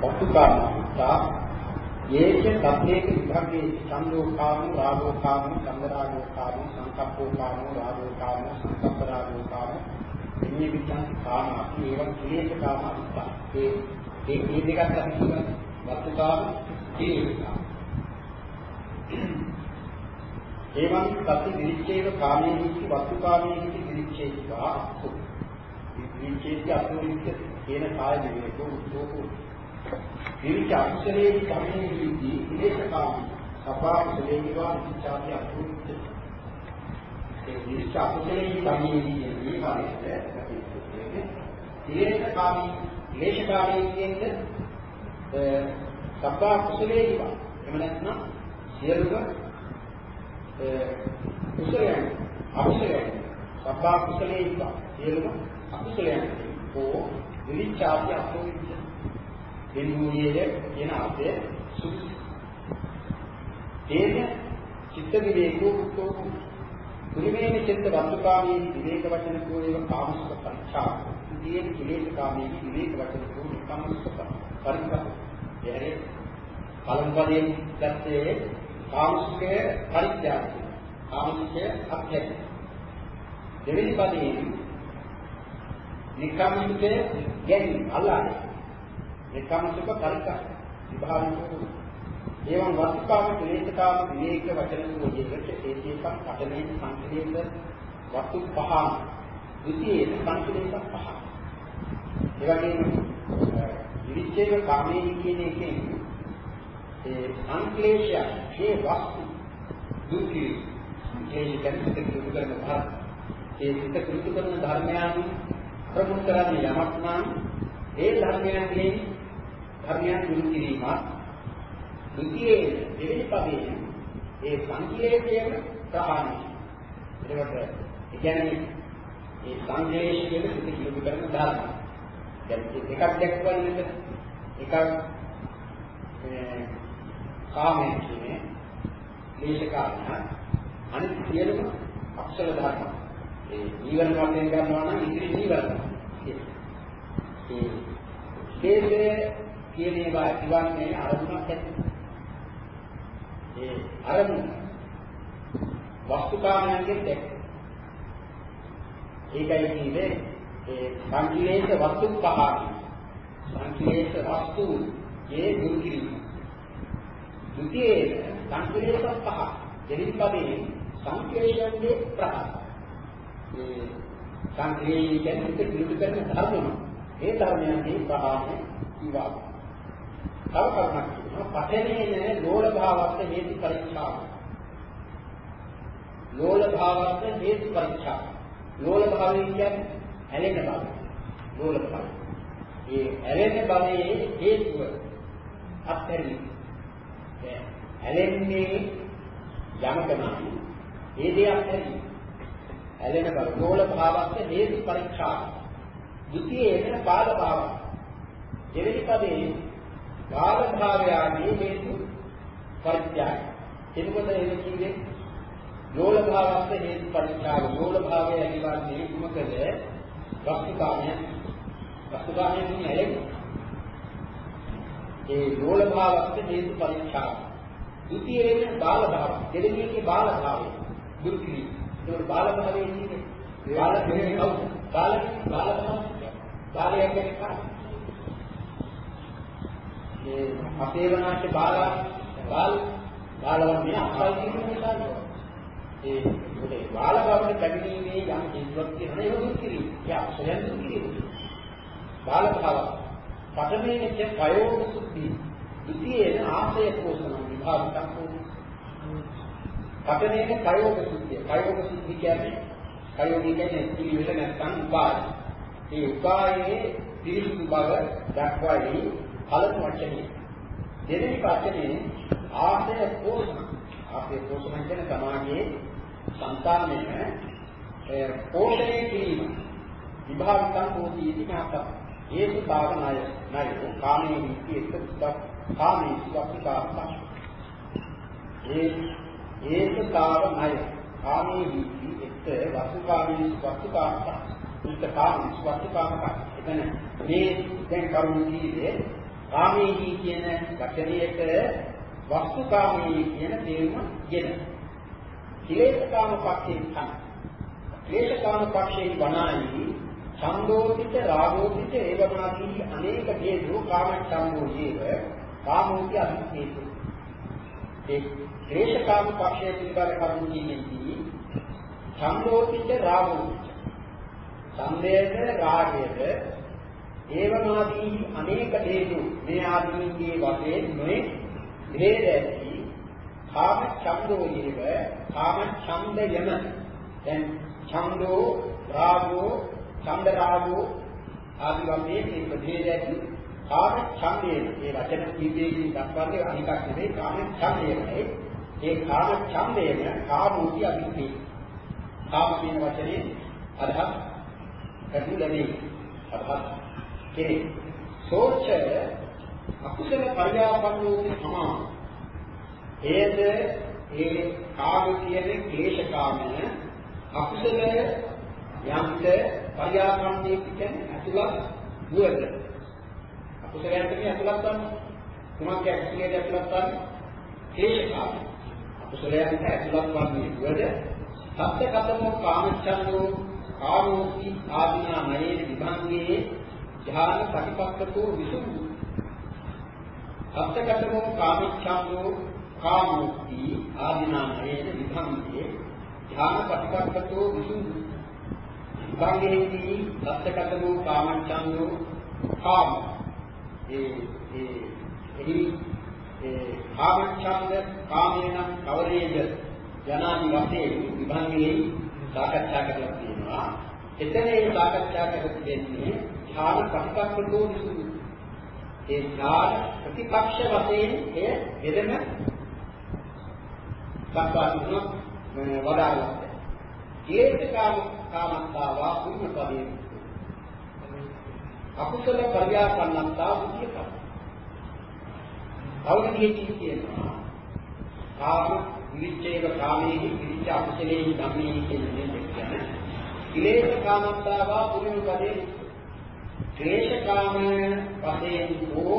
වස්තුකාමිතා යේච සබ්බේක විභාගේ චන්දෝකාම රාගෝකාම චන්දරාගෝකාම සංකප්පෝකාම රාගෝකාම සංකප්පරාගෝකාම. එන්නේ විචාර කාමාති ඒවා ක්ලේශ කාමාවිතා ඒ ඒ මේ දෙකත් අපි කියන වස්තුකාම ක්ලේශකාම එවං සති විරිච්ඡේද කාමයේහි වස්තුකාමයේහි විරිච්ඡේදවා විරිච්ඡේද. අතුරිච්ඡ කියන කාය විවේකෝ උද්දෝකෝ විරිච්ඡ අක්ෂරේ කාමයේහි ඉලේශකාම සබ්බා කුසලේවා විචාරය අතුරිච්ඡ ඒ විරිච්ඡ අක්ෂරේ කාමයේහි මේ කාර්යය ඉලේශකාමී ඉලේශකාමී කියන්නේ සබ්බා කුසලේවා එහෙම නැත්නම් සියලුම කුසලයන් අකුසලයන් සබ්බා කුසලේ ඉපා සියලුම අකුසලයන් ඕ විචාපි අසෝවිච්ච දෙන්නුයේ කියන අර්ථය සුසු ඒන චිත්ත විවේකෝ උත්තෝ කුරිමේන චිත්ත වස්තුකාමී විවේක වචන කෝයව කාමසුඛ පරිච්ඡා ඉතියේ කිලේශ කාමී විවේක වචන කෝ කාමසුඛ පරිච්ඡා එහරේ පළමු පදයෙන් ගත්තේ කාමසුඛය පරිත්‍යාගය. කාමසුඛය අත්‍යය. දෙවෙනි පදයේ නිකම්සුඛය ගැනීම අල්ලාහ්. නිකම්සුඛ පරිත්‍යාග. විභාගිකෝ. ඒවම් වස්තුකාම ක්ලේශකාම විවේක වචන සෝජේකට ඒකේකම් කටමේ සංකලේශ වස්තු පහ. ද්විතීය සංකලේශ පහ. ඒ වගේම විවිච්ඡේද කාමයේ කියන එකෙන් ඒ සංක්ලේශය මේ වස්තු දුක්ඛි සංක්ලේශ කන්සිත කෘතු කරන ධර්ම ඒ සිත කෘතු කරන ධර්මයන් ප්‍රමුඛ කරන්නේ යමක් නම් ඒ ධර්මයන්ගේ ධර්මයන් දුරු කිරීම ද්විතීයේ දෙවෙනි පදයේ ඒ සංක්ලේශයම ප්‍රහාණය එතකොට ඒ කියන්නේ ඒ සංක්ලේශයේ සිත කෘතු කරන ධර්ම දැන් එකක් දැක්වන්නේ නේද එකක් කාමයේ කියන්නේ ක්ලේශකාරණ අනිත් සියලුම අක්ෂර ධර්ම. ඒ ජීවන වශයෙන් ගන්නවා නම් ඉතිරි ජීවන. ඒ ක්ලේශය කියන ඒවා ඉවන්නේ අරමුණක් ඇති. ඒ අරමුණ වස්තුකාමයන්ගෙන් දැක්. ඒකයි කියන්නේ ඒ සංකීර්ණ වස්තු පහ. සංකීර්ණ වස්තු ඒ දුරු කිරීම. ද්විතීයේ සංකේත පහ දෙවෙනි පදයේ සංකේතයන්ගේ ප්‍රකාශ. ඒ සංකේතයෙන් පිට පිළිතු කරන ධර්මම ඒ ධර්මයන්ගේ ප්‍රහාණය ඉවා. තව කරුණක් කියනවා පඨනේ නේ ලෝල භාවස්ත හේතු පරීක්ෂා. ලෝල භාවස්ත හේතු පරීක්ෂා. ලෝල භාවය කියන්නේ ඇලෙන බව. ලෝල භාවය. ඒ ඇලෙන භවයේ හේතුව අත්හැරීම. ඇලෙන්නේ යමක නම් ඒ දෙයක් ඇති. ඇලෙන බව නෝල භාවස්ස හේතු පරීක්ෂා. ද්විතීයේ එතන බාල භාව. දෙවෙනි පදේ බාල භාවයගේ හේතු පරිත්‍යාග. එතකොට එන්නේ කිව්වේ නෝල භාවස්ස හේතු පරීක්ෂා. නෝල භාවය ඇතිවන්නේ කුමකද? වස්තුකාමය. වස්තුකාමයෙන් ඇලෙන්නේ. ඒ නෝල භාවස්ස හේතු පරීක්ෂා. ද්විතීයේ බාල භාව දෙවෙනි එකේ බාල භාවය දුරු කිරීම ඒක බාල භාවයේ ඉන්නේ බාල කියන්නේ කවුද බාල බාල භාව බාලය කියන්නේ කාට ඒ අපේවනාට බාල බාල බාලවන්නේ අපල් කියන නිසා ඒ මොකද බාල භාවයේ පැමිණීමේ යම් හේතුවක් තියෙනවා ඒක දුරු කිරීම ඒ අක්ෂරයන් දුරු කිරීම බාල භාව පඨමයේ ප්‍රයෝග සුද්ධි ද්විතීයේ ආශය පෝෂණ විභාගයක් වුණා. පඨමයේ ප්‍රයෝග සුද්ධිය. ප්‍රයෝග සුද්ධි කියන්නේ ප්‍රයෝගී කියන්නේ පිළිවෙල නැත්නම් උපාය. මේ උපායේ පිළිසුදු බව දක්වයි පළමු වචනේ. දෙවෙනි වචනේ ආශය පෝෂණ ආශය පෝෂණ කියන සමාජයේ సంతානයේ පෝෂණය කිරීම. විභාවිකම් පෝෂී ඉතිහාසය හේතු භාවනාය නයි කාමයේ විච්ඡේද සුඛ කාමයේ සුඛිතාර්ථ ඒ හේතු භාවනාය කාමයේ විච්ඡේද වස්තුකාමී සුඛිතාර්ථ උත්තර කාමී සුඛිතාර්ථ එතන මේ දැන් කරුණු කීයේ කාමීහි කියන වචනයට වස්තුකාමී කියන තේරුම ගෙන. කිලේශකාම පක්ෂයෙන් තමයි. ක්ලේශකාම පක්ෂයෙන් වනායි ඡන්දෝපිත රාගෝපිත ඒවමාදී අනේක හේතු කාම ඡන්දෝ ජීව කාමෝපි අභිහේතු. ඒ ක්ලේශකාම පක්ෂයේ පිළිබඳ කරුණු කියන්නේදී ඡන්දෝපිත රාගෝපිත ඡන්දයේද රාගයේද ඒවමාදී අනේක හේතු මේ ආදීන්ගේ වශයෙන් නොයේ ભેද ඇති. කාම ඡන්දෝ ජීව කාම ඡන්දයම දැන් ඡන්දෝ රාගෝ ඡන්ද රාගෝ ආදි වශයෙන් මේ ප්‍රභේද ඇති. කාම ඡන්දයේ මේ වචන කීපයකින් දක්වන්නේ අනිකක් නෙවෙයි කාම ඡන්දයමයි ඒ කාම ඡන්දයම කාමෝති අභිපේ කාම කියන වචනේ අදහස් කරනු ලැබේ අදහස් කෙරේ සෝච අකුසල පරියාපන්නෝති සමා ඒද ඒ කාම කියන ක්ලේශ කාමය. අකුසල යම්ත පරියාපන්නේ කියන්නේ අතුලක් නුවද අකුසලයන්ට මේ අතුලක් ගන්න කුමක් අකුසලයට අතුලක් ගන්න ක්ලේශ කාමය. අකුසලයන්ට අතුලක් වන්නේ නුවද සත්‍ය කතමෝ කාමච්ඡන්தோ කාමෝති ආදීනා නයේ විභංගේ ධ්‍යාන ප්‍රතිපත්තකෝ විසුද්ධි සත්‍යකතමෝ කාමච්ඡන්தோ කාමෝති ආදීනා නයේ විභංගේ. ධ්‍යාන ප්‍රතිපත්තකෝ විසුද්ධි විභංගේදී සත්‍යකතමෝ කාමච්ඡන්தோ කාම. ඒ ඒ එහි ඒ කාමච්ඡන්ද කාමේන කවරේද? යනාදි වශයෙන් විභංගේ සාකච්ඡා කරලා තියෙනවා. එතන ඒ සාකච්ඡා කරලා තියෙන්නේ ඥාන ප්‍රතිපක්ෂකෝ විසුදු. ඒ ඥාන ප්‍රතිපක්ෂ වශයෙන් එය එදෙම සම්පාදිනු වදාළා. ඒක කාම කාමත්තාවා පුඤ්ඤ පදේ. අකුසල පරියාපන්නත්තා උදිය කම. අවුරුද්දේ කියනවා. කාම විවිච්ඡේව කාමේහි විවිච්ඡ අකුසලේහි ධම්මේහි කියන දේ කියන්නේ කිලේශ කාමත්තාවා පුරුණු පදේ ක්ලේශ කාම පදයෙන් හෝ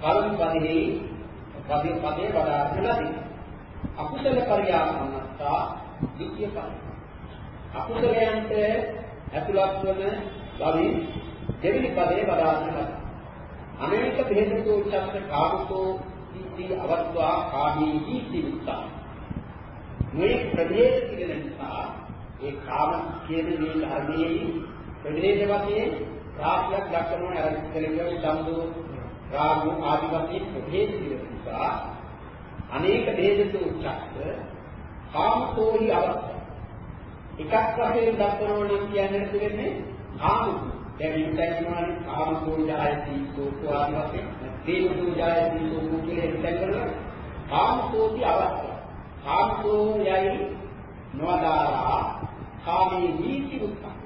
කර්ම පදෙහි පදේ පදේ වඩාගෙන ලදී අකුසල පරියාපන්නත්තා ද්විතිය පද අකුසලයන්ට ඇතුළත් වන බවින් දෙවෙනි පදේ වඩාගෙන ලදී අනේක බෙහෙතෝ චක්ක කාමතෝ ඉති අවත්වා කාමී ජීති විත්තා. මේ ප්‍රභේද තිබෙන නිසා ඒ කාම කියන මේ ධර්මයේ ප්‍රභේද වශයෙන් රාශියක් දක්වනවා අර ඉස්සෙල්ලා සම්දෝ රාග ආදි වශයෙන් ප්‍රභේද තිබෙන නිසා අනේක ભેදතු චක්ක කාමතෝහි අවස්ථා. එකක් වශයෙන් දක්වනවා නම් කියන්නේ තිබෙන්නේ කාම දැන් ඉතින් කියනවානේ කාමතෝ ජායති සෝකෝ ආදි වශයෙන් තේජෝ ජායති සෝකෝ කියලා ඉතින් කරනවා කාමතෝහි අවස්ථා. කාමෝ යයි නොදාරා කාමී නීති උත්සාහ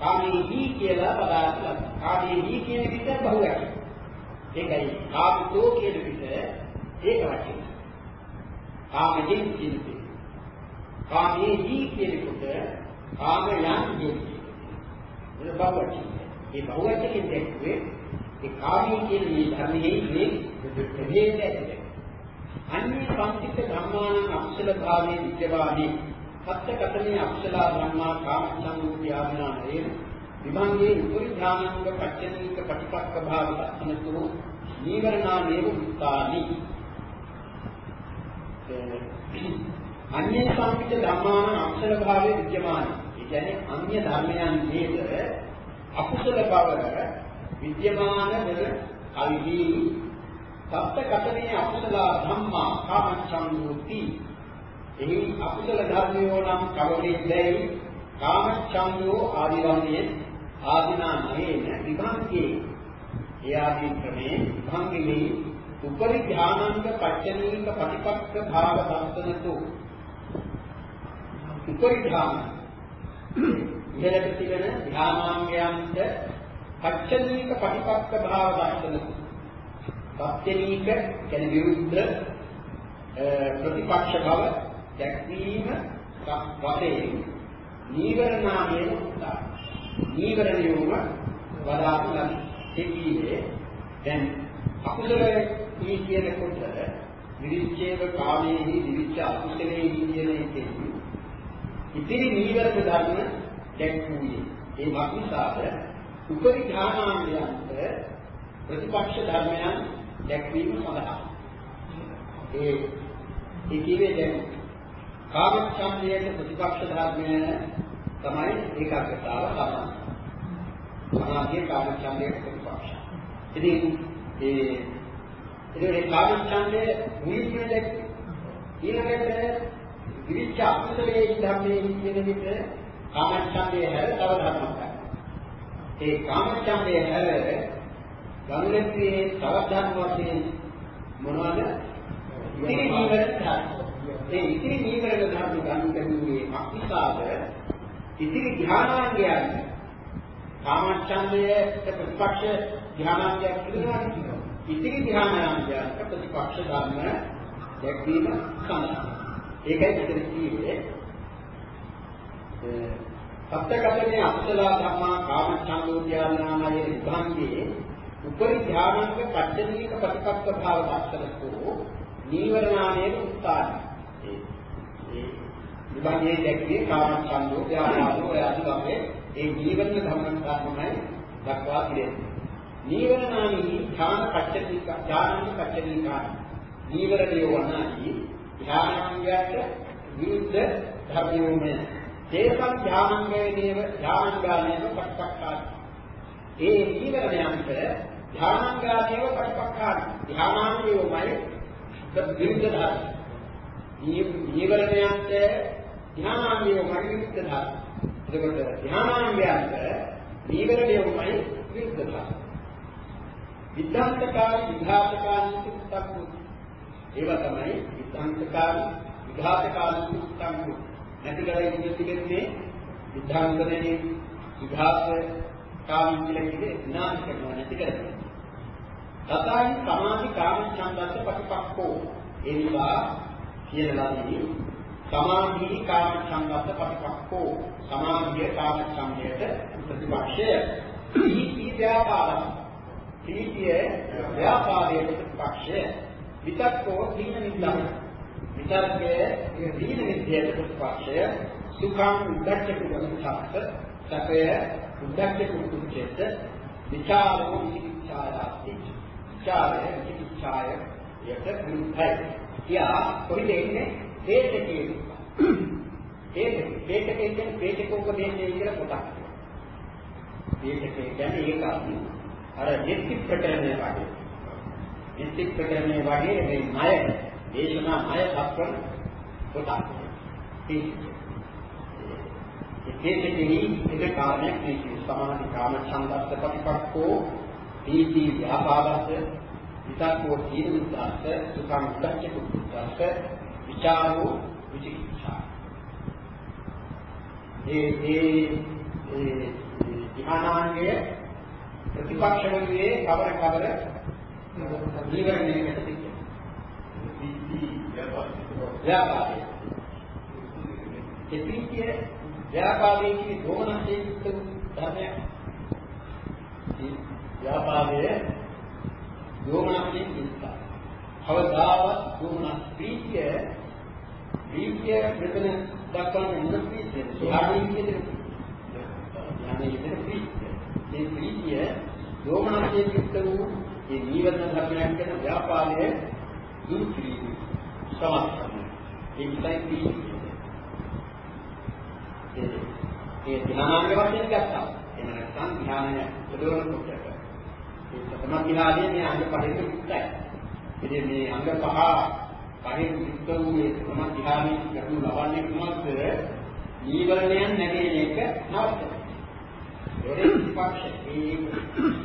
කාමී නී කියලා පදාර්ථ කාමී නී කියන විට බහුවචන ඒකයි කාමතෝ කියන විට ඒක වචන. කාමයෙන් කියන්නේ කාමී නී කියනකොට කාමයන් කියන්නේ ඒක බහුවචන ඒ බහුවචනෙන් දැක්වේ ඒ කාමී කියන මේ ධර්මයේ මේ ප්‍රභේදය අන්නේ සංකිට ධම්මාන අක්ෂල භාවයේ විද්‍යමානි. සත්‍ය කතමේ අක්ෂල ධම්මා කාමච්ඡන්දෝති ආඥානේ විභංගේ උපරි ඥානංග පච්චනීක ප්‍රතිපක්ක භාව දස්සනතු නීවරණා නේව උත්තානි අන්නේ සංකිට ධම්මාන අක්ෂල භාවයේ විද්‍යමානි ඒ කියන්නේ අන්‍ය ධර්මයන් නේද? අකුසල බව විද්‍යමාන වෙන කල්හි සත්‍ය කතනේ අකුසල ධම්මා කාමච්ඡන්දෝති එහි අකුසල ධර්මයෝ නම් කවරෙද්දයි කාමච්ඡන්දෝ ආදි වශයෙන් ආදිනා නේන විභංගේ ඒ ආදී ක්‍රමේ විභංගේ උපරි ඥානංග පච්චනීක ප්‍රතිපක්ක භාව දර්ශනතු උපරි ඥාන ඉහළට තිබෙන ඥානාංගයන්ට පච්චනීක ප්‍රතිපක්ක භාව දර්ශනතු සත්‍යනීක කියන විරුද්ධ ප්‍රතිපක්ෂ බව දැක්වීම වශයෙන් නීවරණාමයෙන් උත්සාහ. නීවරණයෝම වදාතු ලබි. ඒකීවේ දැන් අකුසලයේ කියනකොට විරිච්ඡේද කාමයේහි විරිච්ඡ අකුසලයේ කියන එකෙන් ඉතිරි නීවරණ ධර්ම දැක්වුවේ ඒ මක්නිසාද උපරි ඥානාංගයන්ට ප්‍රතිපක්ෂ ධර්මයන් දැක්වීම සඳහා ඒ ඒ කියේ දැන් කාමච්ඡන්දයේ ප්‍රතිපක්ෂ ධර්මය තමයි ඒකාග්‍රතාව සමාන. සමාධියේ කාමච්ඡන්දයේ ප්‍රතිපක්ෂ. ඉතින් ඒ ඒ කාමච්ඡන්දයේ මුලින්ම දැක් ඊළඟට විවිච්ඡ අකුසලයේ ධර්මයේ කියන විට කාමච්ඡන්දයේ හැර තව ධර්මයක්. ඒ කාමච්ඡන්දයේ හැර ගනුදෙනුවේ තව ධර්ම වශයෙන් මොනවද? ඉතිරි නීවරණ ධර්ම. ඒ ඉතිරි නීවරණ ධර්ම ගනුදෙනුවේ අක්ෂාද ඉතිරි ධානාංගයන් කාමච්ඡන්දයේ ප්‍රතිපක්ෂ ධානාංගයක් කියනවා. ඉතිරි ධානාංගයන් ප්‍රතිපක්ෂ ධර්ම දැක්වීම සඳහා. ඒකයි මෙතන කියන්නේ සත්‍යකතනේ අක්ෂල ධම්මා කාමච්ඡන්දෝද්‍යානාමයේ විභාංගයේ උපරි ධානංග පච්චදීක ප්‍රතිපක්ක භාව දක්ෂලකෝ නීවරණාමයේ උත්පාද ඒ ඒ විභාගයේ දැක්වේ කාමච්ඡන්දෝ ධානාදෝ ආදී වගේ ඒ නීවරණ ධම්මයන් තමයි දක්වා පිළිෙන්නේ නීවරණානි ධාන පච්චදීක ධානංග පච්චදීකා නීවරණය වනාදී ධානාංගයට විරුද්ධ ධර්මයෝම තේසං ධානාංගයේ නේව ධානාංගානේව පට්ටක්කාර ඒ නීවරණයන්ට ධානාංගානේව පට්ටක්කාර ධානාංගයෝමයි විරුද්ධ ධර්ම. නීවරණයන්ට ධානාංගයෝමයි විරුද්ධ ධර්ම. එතකොට ධානාංගයන්ට නීවරණයෝමයි විරුද්ධ ධර්ම. විද්ධාන්තකාරී විඝාතකාරී සුත්තක් ඒවා තමයි විද්ධාන්තකාර විඝාතකාර සුත්තම් නැති කරලා ඉන්නේ තිබෙන්නේ විද්ධාන්තනේ විඝාත කාම කියලා කියේ විනාශ කරනවා නැති කරනවා. තථායි සමාධි කාම ඡන්දස්ස ප්‍රතිපක්ඛෝ ඒ නිසා කියලාදී සමාධි කාම ඡන්දස්ස ප්‍රතිපක්ඛෝ සමාධිය කාම ඡන්දයට ප්‍රතිපක්ෂය. ඊටි ව්‍යාපාර ප්‍රීතිය ව්‍යාපාරයේ ප්‍රතිපක්ෂය. විතක්කෝ දීන නිද්දා විතර්කයේ දීන නිද්දයට ප්‍රතිපක්ෂය. සුඛං උද්දච්ච කුසලස සැපය උද්දච්ච කුසලචේත විචාරෝ විචිකිච්ඡායාති විචාරය විචිකිච්ඡාය යට විරුද්ධයි. කියා කොහෙද ඉන්නේ හේතකේ හේත හේතකේ කියන්නේ හේතකෝපදේශය කියලා කොටක් හේතකේ කියන්නේ ඒකයි අර නිත්‍ය ප්‍රකරණය වගේ. විස්තික් ප්‍රකරණය වගේ මේ ණය දේශනා ණය දක්වන කොටස්. ඒකෙදී එක කාරණයක් මේ සමාධි කාම ඡන්දස්ස ප්‍රතිපක්ඛෝ දීති ව්‍යාපාදස්ස විතක්කෝ තීරුද්දාස්ස සුඛං උද්දච්ච කුද්දාස්ස විචාරෝ විචිකිච්ඡා ඒ ඒ ඒ ධ්‍යානාංගයේ ප්‍රතිපක්ෂ වගේ කවර කවර ජීවණයකට තිබෙනවා. ව්‍යාපාරය. එපිටිය ව්‍යාපාරයේ කියන දෝමනසේ යුක්ත ධර්මයක්. ව්‍යාපාරයේ දෝමනසේ යුක්ත. අවදාවත් දෝමනස් ප්‍රීතිය ප්‍රීතිය මෙතන දක්වන මොන ප්‍රීතියද? සාධින් කියන යන්නේ ප්‍රීතිය. මේ ප්‍රීතිය දෝමනසේ යුක්ත වූ මේ නීවරණ ධර්මයන් කියන ව්‍යාපාරයේ දුරු කිරීම සමත් ඒ නිසයි ඒ ඒ ධ්‍යානාංග වශයෙන් ගත්තා. එහෙම නැත්නම් ධ්‍යානය යොදවනකොට ඒ සතම ධ්‍යානයේ මේ අංග පහෙන් යුක්තයි ඉතින් මේ අංග පහ පහෙන් යුක්ත වූ මේ සතම ධ්‍යානයේ ලැබු ලබන්නේ කුමක්ද නීවරණයන් නැගෙන එක නවත්තන ඒ විපක්ෂ ඒ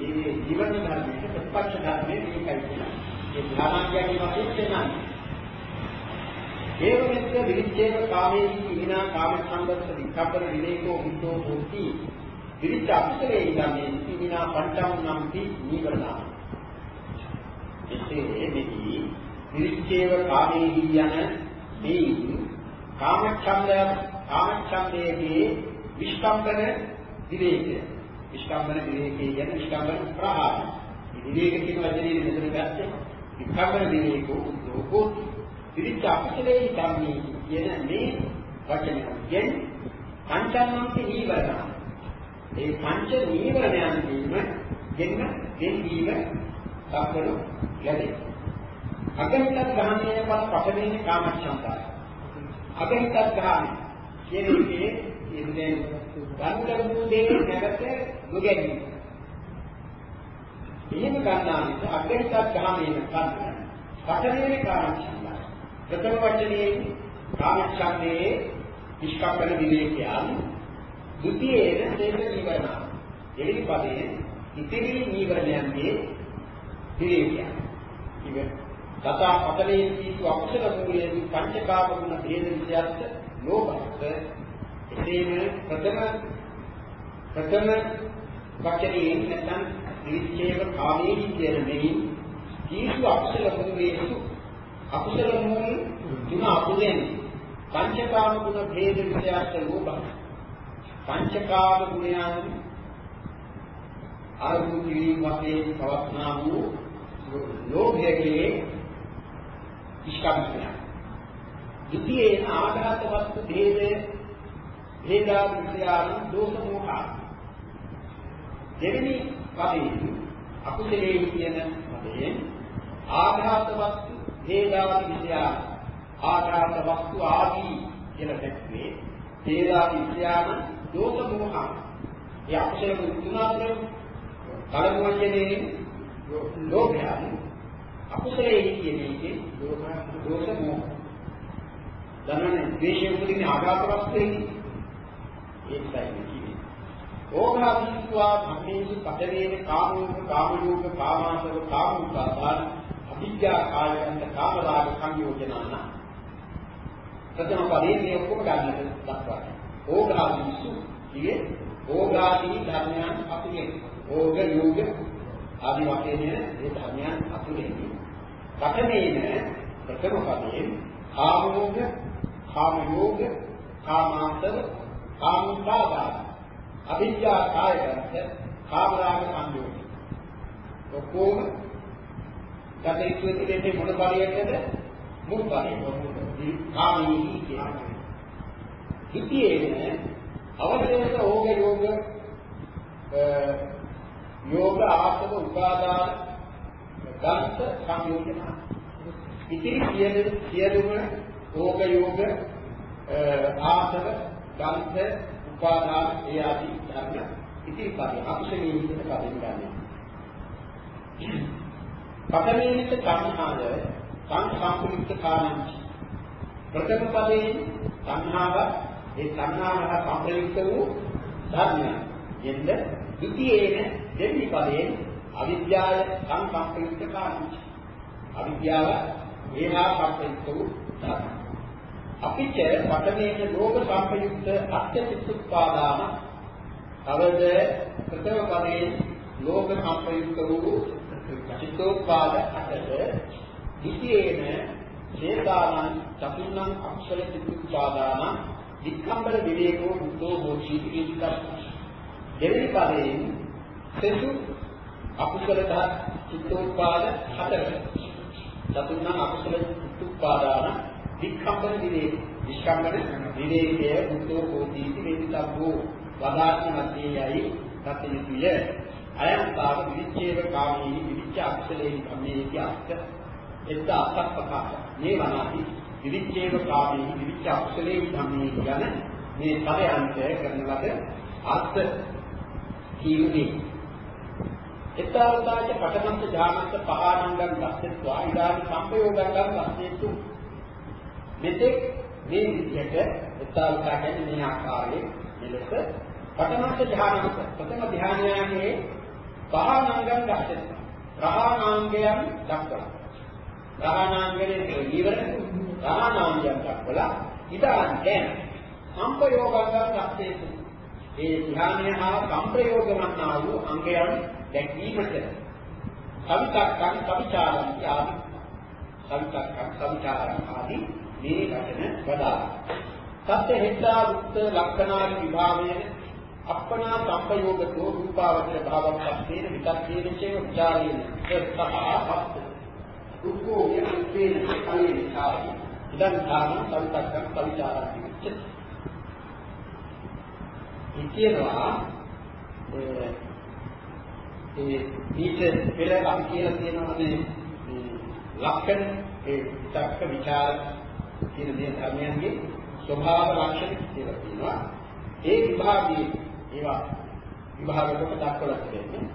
ඒ ජීවන ධර්මයේ ප්‍රතිපක්ෂ ධර්මයේ මේකයි කියන්නේ. ඒ ධර්මාංගයන්ගේ වශයෙන් තේනන්නේ. ඒවමෙත්ත විරිච්ඡේද කාමේහි ඉනා කාමච්ඡන්දස්ස විකප්පර විනේකෝ හිතෝ හෝති. විරිච්ඡ අකුසලේ ඉඳන්නේ ඉනා පංචම් නම්ති නීවරණ. එසේ මෙහි විරිච්ඡේව කාමේහි යන මේ කාමච්ඡන්දය කාමච්ඡන්දයේ විස්කම්බන විවේකය. විස්කම්බන විවේකය කියන්නේ විස්කම්බන ප්‍රහාරය. විවේක කියන වචනේ මෙතන ගත්තේ විකම්බන විවේකෝ උද්දෝකෝ විරිච්ඡ අකුසලේ ධම්මේ කියන මේ වචනයෙන් පංචන්නන්ති නීවරණ. ඒ පංච නීවරණයන් වීම ගෙන්න දෙන්නීම දක්වනු ලැබේ. අගහිතත් ගහණයපත් පටවෙන්නේ කාමච්ඡන්දය. අගහිතත් ගහණය කියන එකේ ඉන්නේ ගන්ධ දේ නැවත නොගැනීම. එහෙම ගන්නා නිසා අගහිතත් ගහණය ගන්න. පටවෙන්නේ කාමච්ඡන්දය. ප්‍රථම වචනේ කාමච්ඡන්දයේ නිෂ්කප්පන විවේකයන් ဒုတိ යේන තේක නීවරණ. දෙවෙනි පදයේ ඉතිරි නීවරණයන්ගේ විවේකයන්. ඉතින් තථා පතලේ කීතු අකුසල මූලයේදී පංචකාම ගුණ ભેද විෂයත් ලෝභස්ස එසේම ප්‍රථම ප්‍රථම වචනේ නැත්නම් විච්ඡේව කාමයේ කියන මෙහි කීතු අකුසල මූලයේදී අකුසල මූල තුන අකුලෙන් පංචකාම ගුණ ભેද විෂයත් ලෝභස්ස පංචකාම ගුණයන් අරමුණු කිරීම වශයෙන් පවත්නා වූ ලෝභයේ නිෂ්කාමනය. ඉතින් ඒ ආඝාත වස්තු ભેදේ ભેදා විද්‍යාවන් දෝෂ මොකා. දෙවෙනි පදේ අකුසලයේ කියන පදයෙන් ආඝාත වස්තු ભેදා විද්‍යා ආඝාත වස්තු ආදී කියලා දැක්වේ ભેදා විද්‍යාවන් දෝෂ මොකා. ඒ අකුසල තුනතර කලබුවන් කියන්නේ ලෝභයයි අකුසලයේ කියන එකේ දෝෂ මොහ. දන්නනේ ද්වේෂය උපදින ආඝාත වස්තුවේ ඒකයි කියන්නේ. ඕඝාදීත්වා භක්තේසු පදවේන කාමෝක කාමයෝග කාමාසව කාමෝපාදාන අවිද්‍යා කායයන්ත කාමරාග සංයෝජනන ප්‍රථම පදේ මේ ඔක්කොම ගන්නට දක්වනවා. ඕඝාදීසු කියේ ඕඝාදී ධර්මයන් අපිට ඕග යෝග ආදි වශයෙන් මේ ධර්මයන් අතුරෙහි පඨමේන ප්‍රථම පදයෙන් කාමෝග කාමයෝග කාමාන්තර කාමපාදා අවිද්‍යා කායකරත කාමරාග සංයෝග ඔක්කොම ගතේ ඉතිරෙන්නේ මොන පරියටද මුල් පරියට කාමී කියන්නේ හිතියේන අවශේෂ ඕග යෝග යෝග ආසව උපාදාන ගන්ත සංයෝජන ඉතිරි සියලු සියලුම ඕග යෝග ආසව ගන්ත උපාදාන ඒ ආදී ධර්ම ඉතිරි පද. අකුසලයේ විදිහට පදින් ගන්නවා පඨමේනිත කර්මහාද සංසම්ප්‍රික්ත කාරණා. ප්‍රථම පදයේ සංහාව ඒ සංහාවහ සම්ප්‍රයුක්ත වූ ධර්මය යෙන්න ද්විතීයේන දෙවි පදයෙන් අවිද්‍යාව සංසම්ප්‍රයුක්ත කාරණා. අවිද්‍යාව ඒහා සම්ප්‍රයුක්ත වූ ධර්ම. අපිට පඨමේන ලෝක සම්ප්‍රයුක්ත අත්‍යචිත්තුපාදාන අවද ප්‍රථම පදයෙන් ලෝක සම්ප්‍රයුක්ත වූ චිත්තෝපාද අතට ද්විතීයේන චේතානං චතුර්ණං අක්ෂර චිත්තුපාදාන වික්ඛම්බර විවේකෝ බුද්ධෝ හෝති ඉතිකස් දෙවෙනි පදයෙන් සෙසු අකුසල දහ චිත්තෝපාද හතර චතුර්ණං අකුසල චිත්තෝපාදාන වික්ඛම්බර විවේක වික්ඛම්බර විවේකය බුද්ධෝ හෝති ඉතිකස්සෝ වදාර්ථ මැදයයි සත්‍යයුය අයං තාව විවිච්ඡේව කාමී විවිච්ඡ අක්ෂලේ කම්මේති අක්ෂ එත්ත අත්පකාශ මේ වනාහි විවිච්ඡේව කාමී විවිච්ඡ අක්ෂලේ ධම්මේ යන මේ පදයන්ට කරන ලද අර්ථ කීුනේ එතාවතාච පඨමන්ත ඥානන්ත පහානංගම් දස්සෙත්වා ඊදානි සම්පයෝගංගම් දස්සෙත්තු මෙතෙක් මේ විදිහට එතාවතා කියන්නේ මේ ආකාරයේ මෙලෙස පඨමන්ත ඥානන්ත ප්‍රථම ධානයයේ පහානංගම් දස්සෙත්වා ප්‍රහානාංගයන් දක්වලා. ප්‍රහානාංගයේ ඊවරණ ප්‍රහානාංගයන් දක්වලා ඊදාන් දැන් සම්පයෝගංගම් දස්සෙත්තු ඒ ධ්‍යානය හා සංප්‍රයෝග වන්නා වූ අංගයන් දැක්වීමට සවිතක්කම් සවිචාරම් ආදී සවිතක්කම් සවිචාරම් ආදී මේ වචන වදා. සත්‍ය හෙත්තා වෘත්ත ලක්ෂණාදි විභාවයෙන් අප්පනා සංපයෝගතෝ රූපාවචර භාවස්සේන විතක්කේන චේව විචාරේන සහ රුක්කෝ යන්තේන කලින් කායි ඉදන් ධාන සවිතක්කම් පවිචාරන්ති උච්චති ඉතියනවා ඒ ඊට පෙර අපි කියලා තියෙනවා මේ ලක්ෂණ ඒ විතක්ක විචාර කියන දේ ධර්මයන්ගේ ස්වභාව ලක්ෂණ කියලා තියෙනවා ඒ විභාගයේ ඒවා විභාග කොට දක්වලා තියෙන්නේ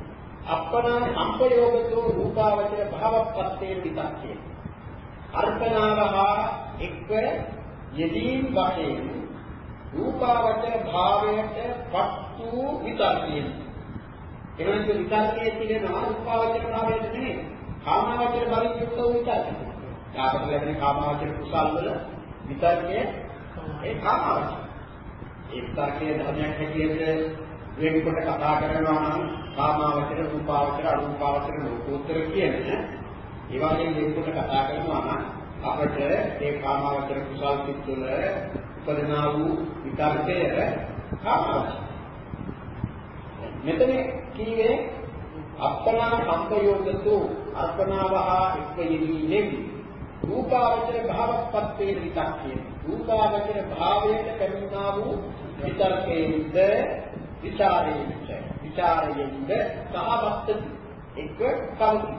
අපනා සම්පයෝගතෝ රූපාවචර භාවපත්තේ විතක්කේ. අර්පණාව හා එක්ව යෙදීම් වශයෙන් රූපාවචර භාවයට පත් වූ විතක්කේ. එවනත් විතක්කයේ තිබෙනවා රූපාවචර භාවයට නෙමෙයි කාමාවචර භාවයට යුක්ත වූ විතක්කේ. යාපට ලැබෙන කාමාවචර කුසල් වල විතක්කයේ ඒ කාමාවචර. ඒ විතක්කයේ ධර්මයක් හැටියට වෙනකොට කතා කරනවා නම් කාමාවචර, රූපාවචර, අරූපාවචර, ලෝකෝත්තර කියන ඒ වගේ වෙනකොට කතා කරනවා නම් අපට ඒ කාමාවචර කුසල් සිත් තුළ උපදනා වූ විකල්පය කාමාවචර. මෙතන කීවේ අප්පනා සම්පයෝගතු අර්පණාවහා එක්ක යෙදීමේදී රූපාවචර භාවපත්තේ විතක්කේ රූපාවචර භාවයට කරුණා වූ විතර්කේද විචාරයෙන්ද විචාරයෙන්ද සහවස්තති එක්ක පවති.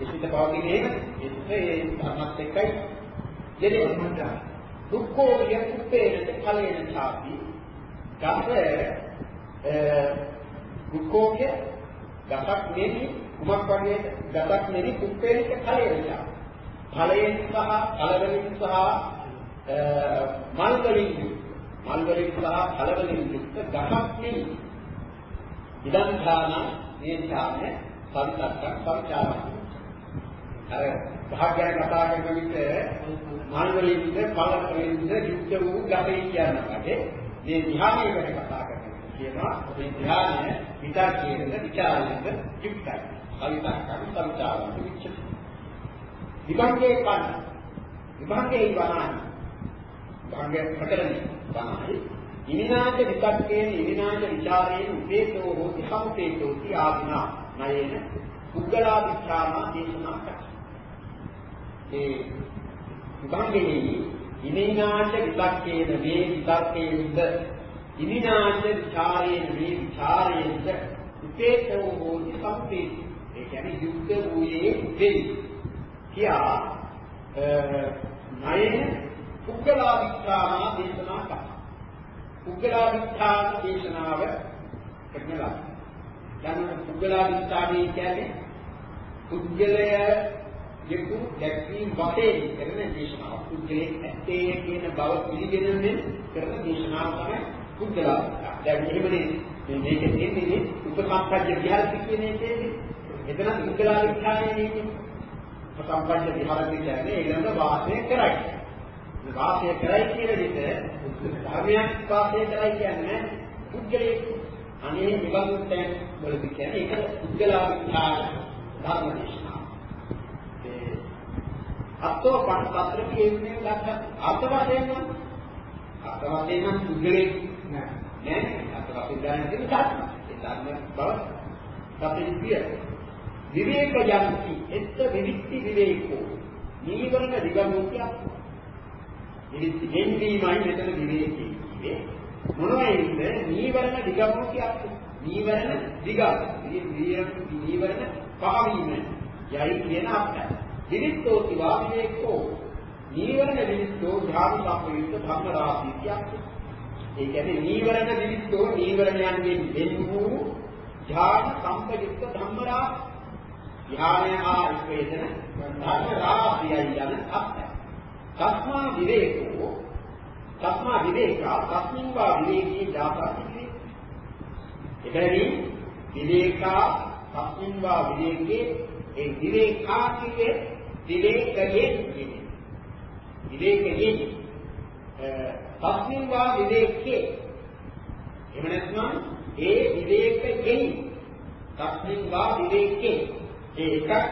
එසිත පවතින එහෙම එසේ ධර්මත් එක්කයි දෙලෙන්නට. දුක්ඛෝ යකුපේනට ඵලයෙන් ඡාපි. ගස දුක්ඛෝය ගසක් නෙමි කුමක් වගේ ගසක් නෙමි කුප්පේනට ඵලයෙන් ඡාපි. ඵලයෙන් සහ කලවලින් සහ මල් වලින් මල් වලින් සහ කල වලින් යුක්ත ගහක් නෙයි. ඉදන් ධාන මේ ඥානය සංතක්ක සංචාරය. අර ගහක් ගැන කතා කරන විට මල් වලින්ද කල වලින්ද යුක්ත වූ ගහයි කියන කඩේ මේ ධ්‍යානය ගැන කතා කරනවා. කියනවා මේ ධ්‍යානය විචාරයෙන් විචාරයෙන් යුක්තයි. සංතක්ක සංචාරය විචිත. විභංගේ කන්න විභංගේ වනානි භාගයක් හතරනේ තමයි ඉනිනාච විතක්කේන ඉනිනාච ਵਿਚාරේන උපේතෝ හෝති සම්පේතෝති ආත්මා නයේන උග්ගලා විචාරා දේශනා කරයි. ඒ විභාගයේ ඉනිනාච විතක්කේන මේ විතක්කේනද ඉනිනාච විචාරේන මේ විචාරේනද උපේතෝ හෝති සම්පේතෝ ඒ කියන්නේ යුක්ත වූයේ දෙයි. කියා නයේන පුද්ගලාවිත්‍රාම දේශනා කරනවා. පුද්ගලාවිත්‍රාම දේශනාව කරනවා. දැන් පුද්ගලාවිත්‍රාමී කියන්නේ පුද්ගලය යෙකු දැක්වීම වශයෙන් කරන දේශනාව. පුද්ගලයේ ඇත්තේ කියන බව පිළිගැනීමෙන් කරන දේශනාව තමයි පුද්ගලාවිත්‍රාම. දැන් මෙහෙමනේ මේ මේකෙ තියෙන්නේ උපසම්පජ්ජ විහාරති කියන එකේදී එතන පුද්ගලාවිත්‍රාමයේ නෙමෙයි. උපසම්පජ්ජ විහාරති කියන්නේ ඊළඟ වාසය කරයි. වාසය කරයි කියන විට ධර්මයක් වාසය කරයි කියන්නේ පුද්ගලයෙක් අනේ නිබඳුත්යන් වලදී කියන්නේ ඒක පුද්ගලාවිචාර ධර්ම දේශනා. ඒ අත්ෝ පතර කියන්නේ ලක්ෂ අර්ථ වශයෙන් නම් අර්ථ වශයෙන් නම් පුද්ගලයෙක් නෑ නෑ අර්ථ වශයෙන් දැනෙන්නේ ධර්ම. ඒ ධර්ම බව සත්‍යය විවේක යන්ති එත් විවික්ති විවේකෝ නීවරණ දිගමෝතියක් ඉතින් ගෙන්වීමයි මෙතන විවේකී කියේ. මොනවයින්ද? නීවරණ දිගමෝ කියන්නේ. නීවරණ දිග. නීවරණ පහවීම. යයි කියන අර්ථය. විරිත්තෝ තිවා විවේකෝ. නීවරණ විරිත්තෝ ධාතු සම්පයුක්ත ධර්ම රාශිය කියන්නේ. ඒ කියන්නේ නීවරණ විරිත්තෝ නීවරණයන්ගෙන් වෙන් වූ ධාතු සම්පයුක්ත ධර්ම රාශිය. ධ්‍යානය හා ඉස්පේතන ධර්ම රාශියයි යන අර්ථය. තස්මා විවේකෝ තස්මා විවේකා තස්මින් වා විවේකී ජාතති එබැවින් විවේකා තස්මින් වා විවේකේ ඒ විවේකා කියේ විවේකයෙන් කියන්නේ විවේකයෙන් තස්මින් වා විවේකේ එහෙම නැත්නම් ඒ විවේකයෙන් තස්මින් වා විවේකේ ඒ එක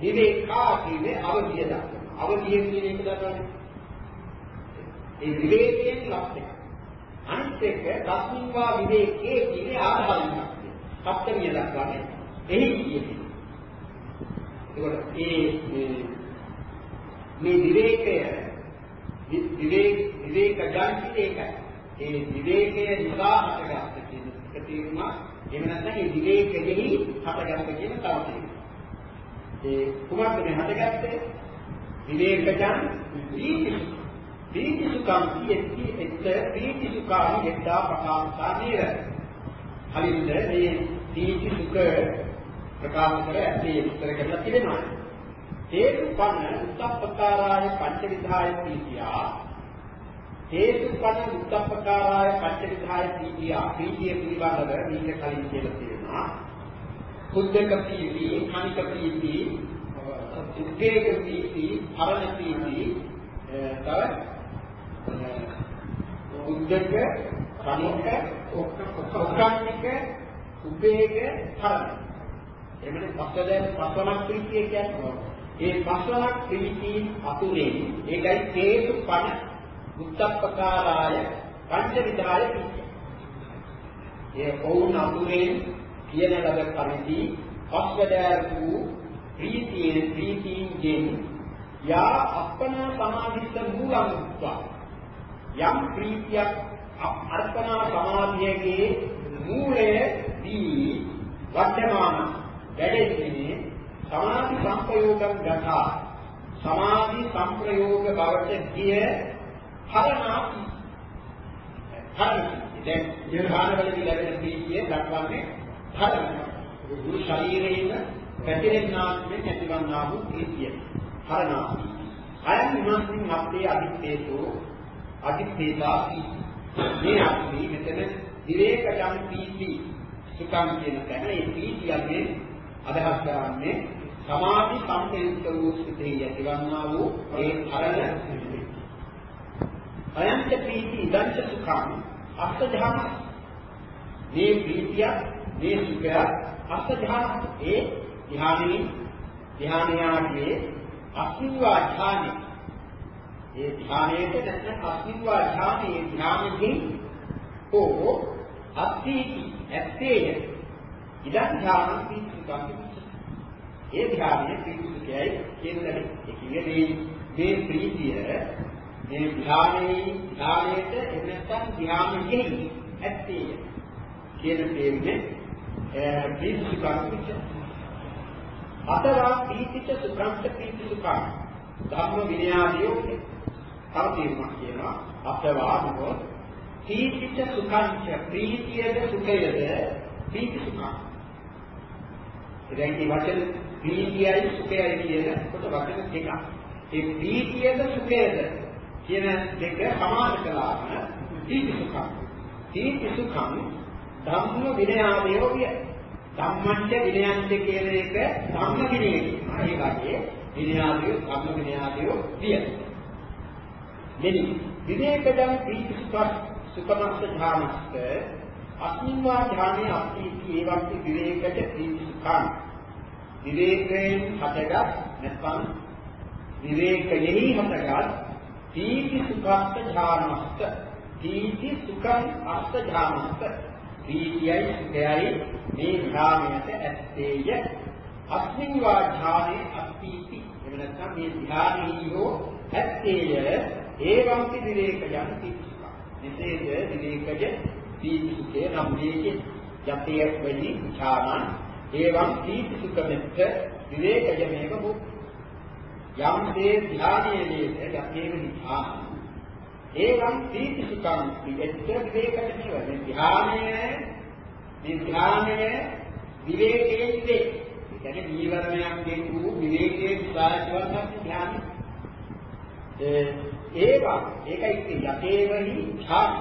විවේකා කියන්නේ අවධිය දක්වන අවදිය කියන එක දන්නවනේ. ඒ විවේකයෙන් ලක්ෂණ. අනිත් එක දස්මින්වා විවේකයේ කියන ආධාරණයක්. සත්‍යමිය දක්වන්නේ එහි කියන්නේ. ඒකට මේ මේ විවේකය විවේක විවේක ගන්න ඒකයි. ඒ විවේකයේ නිසා හටගත්ත කියන එක තේරුම එහෙම නැත්නම් මේ විවේකයෙහි හටගත්ත කියන තව තේරුම. ඒ කුමක්ද මේ හටගත්තේ? විවේකයන් දීපිසු. දීපිසුකම් කියෙtti එක්ත දීපිසුකානි හෙද්දා පකාංසා නේර. හරිද මේ දීපිසුක ප්‍රකාශ කර ඇත්තේ විස්තර කරලා තිබෙනවා. හේතුපන්න උත්තප්පකාරාය පංචවිධාය පීතියා හේතුපන්න උත්තප්පකාරාය පංචවිධාය පීතියා පීතිය පිළිබඳව මීට කලින් කියලා තියෙනවා. කුද්දක පීති, කනික පීති, උද්වේග පීති, හරණ පීති, තව උද්දක, කනික, ඔක්කම්නික, උද්වේග, හරණ. එමෙන්න පස්වදෙන් පස්වනක් ප්‍රීතිය කියන්නේ. ඒ පස්වනක් ප්‍රීති අතුරෙන් ඒකයි හේතු පණ. උත්තප්පකාරාය පංච විදාය ප්‍රීතිය. ඒ වුණ අතුරෙන් කියන ලද පරිදි පස්වදෑර වූ ප්‍රීතියෙන් ප්‍රීතියෙන් යා අපන සමාධිස්ස මූලංත්වා යම් ප්‍රීතියක් අර්පණා සමාධියගේ මූලය දී වර්තමාන වැඩෙන්නේ සමාධි සංප්‍රයෝගම් ගතා සමාධි සංප්‍රයෝග බවට ගිය හරණාපි හරණ දැන් ධ්‍යානවලදී ලැබෙන ප්‍රීතිය දක්වන්නේ හරණ දුරු ශරීරයෙන් පැතිරෙන්නාත්මේ නැතිවන්නා වූ ප්‍රීතිය. හරණාපි අයන් විමර්ශින් අපේ අදිත්තේතෝ අදිත්තේතා මේ අපි මෙතන විවේකයන් පීති සුඛම් කියන තැන ඒ පීතියන්නේ අදහස් කරන්නේ සමාධි සම්පේත වූ සිතේ ඇතිවන්නා වූ ඒ තරණ අයන්ත ප්‍රීති ඉදංච සුඛං අස්තධාන මේ ප්‍රීතිය මේ සුඛය අස්තධාන ඒ ධ්‍යානෙ ධ්‍යානයාගේ අස්මිවා ඥානෙ ඒ ධ්‍යානයේට නැත්නම් අස්මිවා ඥානෙ ධ්‍යානෙකින් හෝ අත්ථීති ඇත්තේය. ඉදන් ධ්‍යාන පිසුකම් ඒ ධ්‍යානයේ පිසුකයයි කියන්නේ ඒ කියන්නේ මේ ප්‍රීතිය මේ ධ්‍යානයේ ධ්‍යානයේට එහෙම නැත්නම් ධ්‍යානෙහි ඇත්තේ කියන තේරුමේ පිසුකම් පිට. අතරා පීතිච සුඛංච පීති සුඛං ධම්ම විනයාදියෝ තව තේරුමක් කියනවා. අතවා මොකද? පීතිච සුඛංච ප්‍රීතියද සුඛයද පීති සුඛං දැන් මේ වචන ප්‍රීතියයි සුඛයයි කියන කොට වචන දෙකක්. ඒ ප්‍රීතියද සුඛයද කියන දෙක සමාන කළාම ප්‍රීති සුඛං. ප්‍රීති සුඛං ධම්ම විනයාදයෝ විය. ධම්මච්ච විනයන්ත කියන එක ධම්ම විනය. ඒ වගේ විනයාදයෝ ධම්ම විනයාදයෝ විය. මෙනි විවේකදම් ප්‍රීති සුඛ සුඛමස්ස ධාමස්ස අස්මින්වා ඥානේ අස්තිති ඒවන්ති විවේකජ ප්‍රීතිසුඛං විවේකයෙන් හටගත් නැත්නම් විවේකයෙහි හටගත් ප්‍රීති සුඛස්ස ඥානස්ස ප්‍රීති සුඛං අස්ස ඥානස්ස ප්‍රීතියයි සුඛයයි මේ ඥානයට ඇත්තේය. අස්මින්වා ඥානේ අස්තිති එව නැත්නම් මේ ඥානෙහි හෝ ඇත්තේය. ඒවන්ති විවේකයන් ප්‍රීතිසුඛං මෙසේද විවේකජ පීතිසුඛේ නම් මේකේ යතේ වෙලි ඡානං එවං පීතිසුඛ මෙත්ත විවේකජමේව භු යම් දේ ධානයේ නේද යතේ වෙලි ඡානං එවං පීතිසුඛං විවෙත්ත විවේකජමේව මේ ධානය මේ ධානය විවේකයේ ඉන්නේ. ඒ කියන්නේ නීවරණයන්ගෙන් වූ විවේකයේ විසාරවන්නත් ධානය ඒවා ඒකයි යතේ වෙලි ඡානං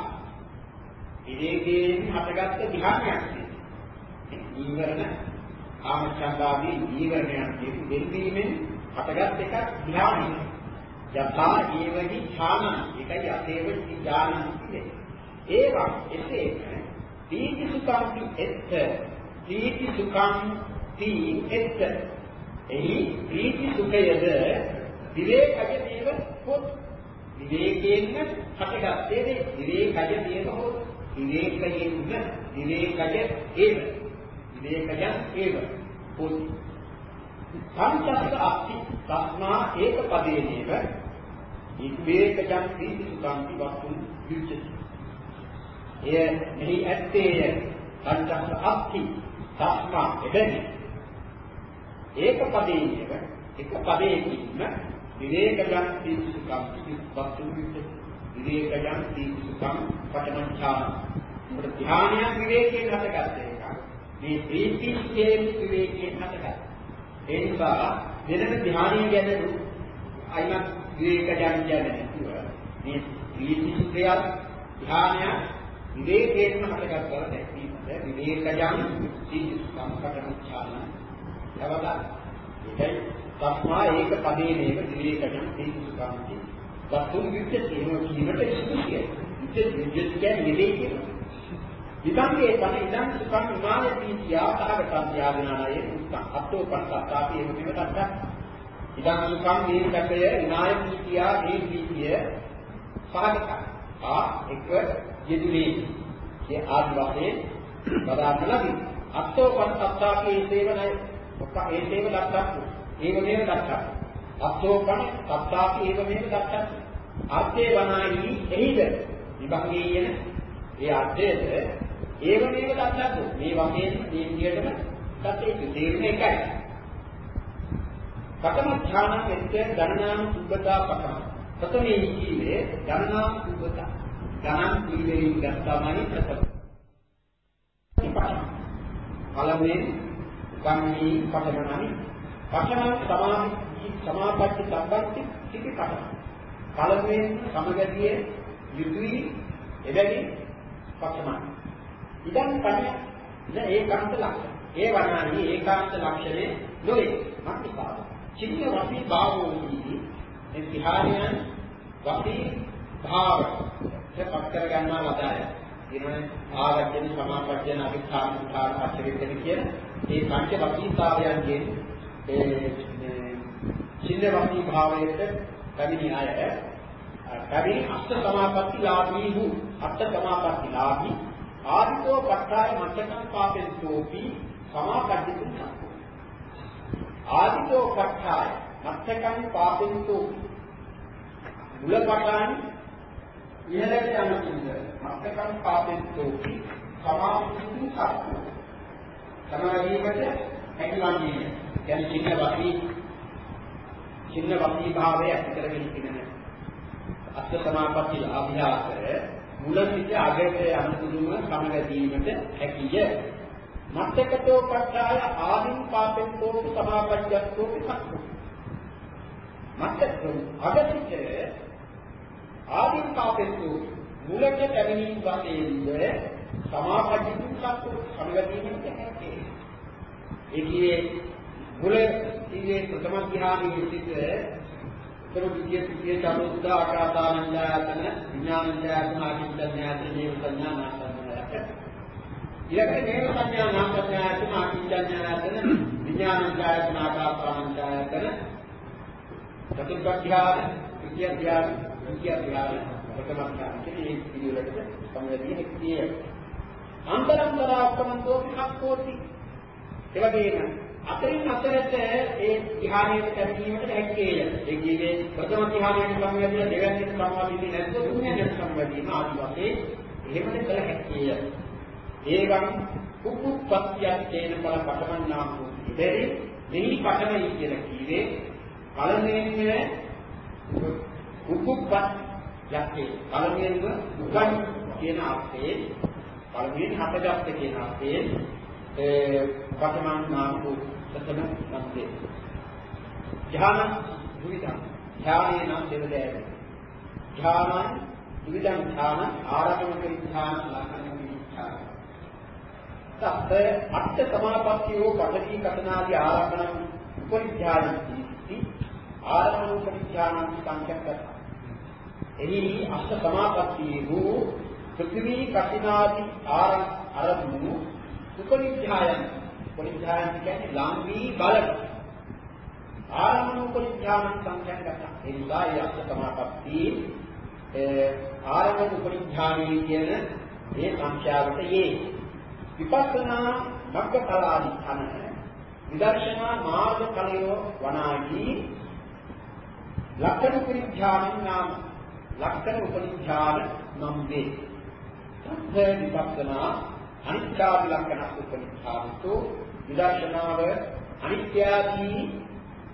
විවේකයෙන් හටගත්ත ධ්‍යානයක්. නීවරණ කාමච්ඡන්දාදී නීවරණයන් කියන දෙල්වීමෙන් හටගත් එකක් ධ්‍යානයි. යථා ඒවහි ඡාන. ඒකයි අතේවහි ඥාන කියන්නේ. ඒවා එසේ දීති සුඛං එත්ත. දීති සුඛං තී එත්ත. එහි දීති සුඛයද විවේකජ දේව හොත්. විවේකයෙන් හටගත්තේ විවේකජ දේව හොත්. විවේකයෙන්ම විවේකජ ඒව විවේකජ ඒව පොත් පංචස්ස අක්ති තස්මා ඒක පදේනේව ඉක්වේකජං පීති සුඛංති වස්තුන් විච්ඡති. එය මෙහි ඇත්තේය පංචස්ස අක්ති තස්මා එබැවි. ඒක පදේනේව එක පදයකින්ම විවේකජං පීති සුඛංති වස්තුන් විච්ඡති. විවේකජං පීති සුඛං පඨමච්ඡාන. මොකද ධානයන් විවේකයෙන් හටගත්තේ එක. මේ ප්‍රීතියේ විවේකයෙන් හටගත්තා. ඒ නිසා වෙනම ධානය ගැන අයිමත් විවේකයන් කියන්නේ නැතුව මේ ප්‍රීති සුඛය ධානය විවේකයෙන්ම හටගත් බව දැක්වීමද විවේකයන් සීති සම්පතන ඡාන යවදා ඒකයි තස්මා ඒක පදේ නේක විවේකයන් සීති සුඛාන්ති වස්තුන් විච්ඡේදය කීමට සුදුසුයි විච්ඡේද කියන්නේ විවේකය විතංගේ තන ඉදන් සුඛං ඉමාන පීතියා සහගතං ත්‍යාගනායේ උත්තං අත්තෝ පස්සත්තාපි එහෙම මෙව දක්වා ඉදන් සුඛං මේ සැපය ඉනාය පීතියා මේ පීතිය සහගත ආ එක යෙදුනේ. ඒ ආදි වශයෙන් බදාන්න ලබි අත්තෝ පස්සත්තාපි ඒ සේවනයි ඒ සේව දක්වා ඒව මේව දක්වා අත්තෝ පන සත්තාපි ඒව මේව දක්වා අර්ථේ වනායි එහිද? විභංගේ කියන ඒ අර්ථයේද? ඒව මේක දන්නත් මේ වශයෙන් මේ විදියටම ගත යුතු තේරුම එකයි. පඨම ඥාන මෙත්‍ය ගණනාම සුබතා පඨම. ප්‍රථමයේ ජීවේ ගණනාම සුබතා. ගණන් පිළිවෙලින් ගත්තාමයි ප්‍රථම. පළමුවෙන් ගම්මි පඨමනමි. පඨම සමාධි සමාපatti සම්බන්ති සිටි පඨම. පළමුවෙන් සමගතියේ යුතුයි එබැවින් පඨමයි. ඉදන් පණ න ඒකාන්ත ලක්ෂණ. ඒ වනාහි ඒකාන්ත ලක්ෂණේ නොවේ. මක්නිසාද? චිත්ත වපී භාවෝදී මේ විහාරයන් වපී භාව දෙපත් කර ගන්නා ලදාය. ඊළඟ ආවචන සමාපජ්ජන අභිඛාන උදාර පච්චවිද්දක කියන මේ පංච වපීතාවයන්ගෙන් ඒ චිත්ත වපී භාවයට පැමිණි අය පැමිණි අෂ්ට සමාපatti ලාභී වූ අෂ්ට සමාපatti ලාභී ආදිතෝ පට්ඨාය මච්චකම් පාපෙන්තෝපි සමාකද්දිතුම් සක්කෝ ආදිතෝ පට්ඨාය මච්චකම් පාපෙන්තෝපි මුලපටානි ඉහළට යන පිළිද මච්චකම් පාපෙන්තෝපි සමාකද්දිතුම් සක්කෝ සමාවීමට හැකිවන්නේ කියන්නේ චින්න වපී. චින්න වපී භාවය ඇති කරගෙන ඉන්න. අස්ස සමාපatti අභ්‍යාසය මුල සිට අගට යන තුරුම සමගැදීමට හැකිය. මත්තකතෝ පට්ඨාය ආදින් පාපෙත්තෝ සමාපජ්ජත්තෝ සක්ඛු. මත්තකතෝ අග සිට ආදින් පාපෙත්තෝ මුලට පැමිණීම වශයෙන්ද සමාපජ්ජිතු සක්ඛු සමගැදීමට හැකිය. ඒකේ මුල ඉන්නේ ප්‍රථම ධ්‍යානයේ සිට උත්තර විද්‍ය සිටිය චතුද්ද ආකාසානංජායතන විඥානංජායතන ආකින්චඤ්ඤායතන නේව සංඥා නාසඤ්ඤායතන ඊළඟට නේව සංඥා නාසඤ්ඤායතන ආකින්චඤ්ඤායතන විඥානංජායතන ආකාසානංජායතන චතුර්ථ්‍යාන විද්‍ය ධ්‍යාන විද්‍ය ධ්‍යාන ප්‍රථම ධ්‍යාන කියන පිළිවෙලට සම්බන්ධ හැකියි අන්තරන්තරාක්කමන්තෝ විහක්කෝති එවැගේම අතරින් අතරට ඒ ධ්‍යානයට පැමිණීමට හැකියේය. ඒ කියන්නේ ප්‍රථම ධ්‍යානයට සම්බන්ධ දෙවැන්නට සම්බන්ධී නැත්නම් තුන්වෙනිට සම්බන්ධීම ආදි වශයෙන් එහෙමද කළ හැකියේය. ඒවම් උපුප්පත්තියක් තේන බල පටවන්නා වූ ඉබැරි මෙහි පටවයි කියලා කීවේ පළමුවෙන්ම උපුප්පත් යක්කේ පළමුවෙන්ම උපන් කියන අර්ථයේ පළමුවෙන් හටගත්ත කියන අර්ථයේ පඨමං නාම වූ ප්‍රථම සම්දේ. ධ්‍යාන දුවිදං ධ්‍යානේ නම් දෙවදෑය. ධ්‍යානං දුවිදං ධ්‍යාන ආරම්භක ධ්‍යාන ලක්ෂණ විචාර. තත් අට්ඨ සමාපත්තියෝ පඨවි කතනාදී ආරම්භන උපරිධ්‍යානති ආරම්භන උපරිධ්‍යානං සංකප්පත. එහි අෂ්ඨ සමාපත්තියේ වූ පෘථිවි කටිනාදී ආරම්භ උපනිධ්‍යායන උපනිධ්‍යායන කියන්නේ ලාංගී බලන ආරම්භ උපනිධ්‍යාන සංඛ්‍යාන ගත ඒ නිසා ඒ අර්ථ සමාපatti ආරම්භ උපනිධ්‍යානී කියන මේ සංඛ්‍යාවට යේ. විපස්සනා මග්ගඵලාදී අන විදර්ශනා මාර්ග කලයෝ වනාහි ලක්ෂණ පරිඥාන නාම. ලක්ෂණ උපනිඥාන නම් වේ. තත්ත්ව විපස්සනා අනිත්‍යාදි ලක්ෂණ උපනිඥානතු විදර්ශනාව අනිත්‍යාදී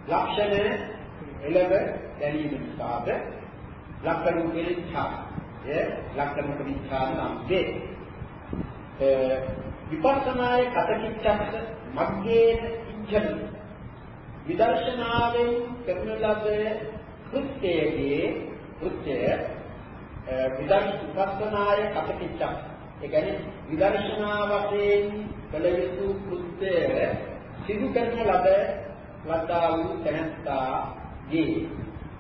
ලක්ෂණ එළව දැනීම නිසාද? ලක්ෂණ උපනිඥාන ඒ ලක්ෂණ උපනිඥාන නම් වේ. විපස්සනායේ කතකිච්ඡස්ස මග්ගේන ඉච්ඡති විදර්ශනාවෙන් කරන ලද කෘත්‍යයේ කෘත්‍ය විදර්ශනාය කතකිච්ඡ ඒ කියන්නේ විදර්ශනා වශයෙන් කළ යුතු කෘත්‍ය සිදු කරන ලද ලද්දා වූ තැනත්තාගේ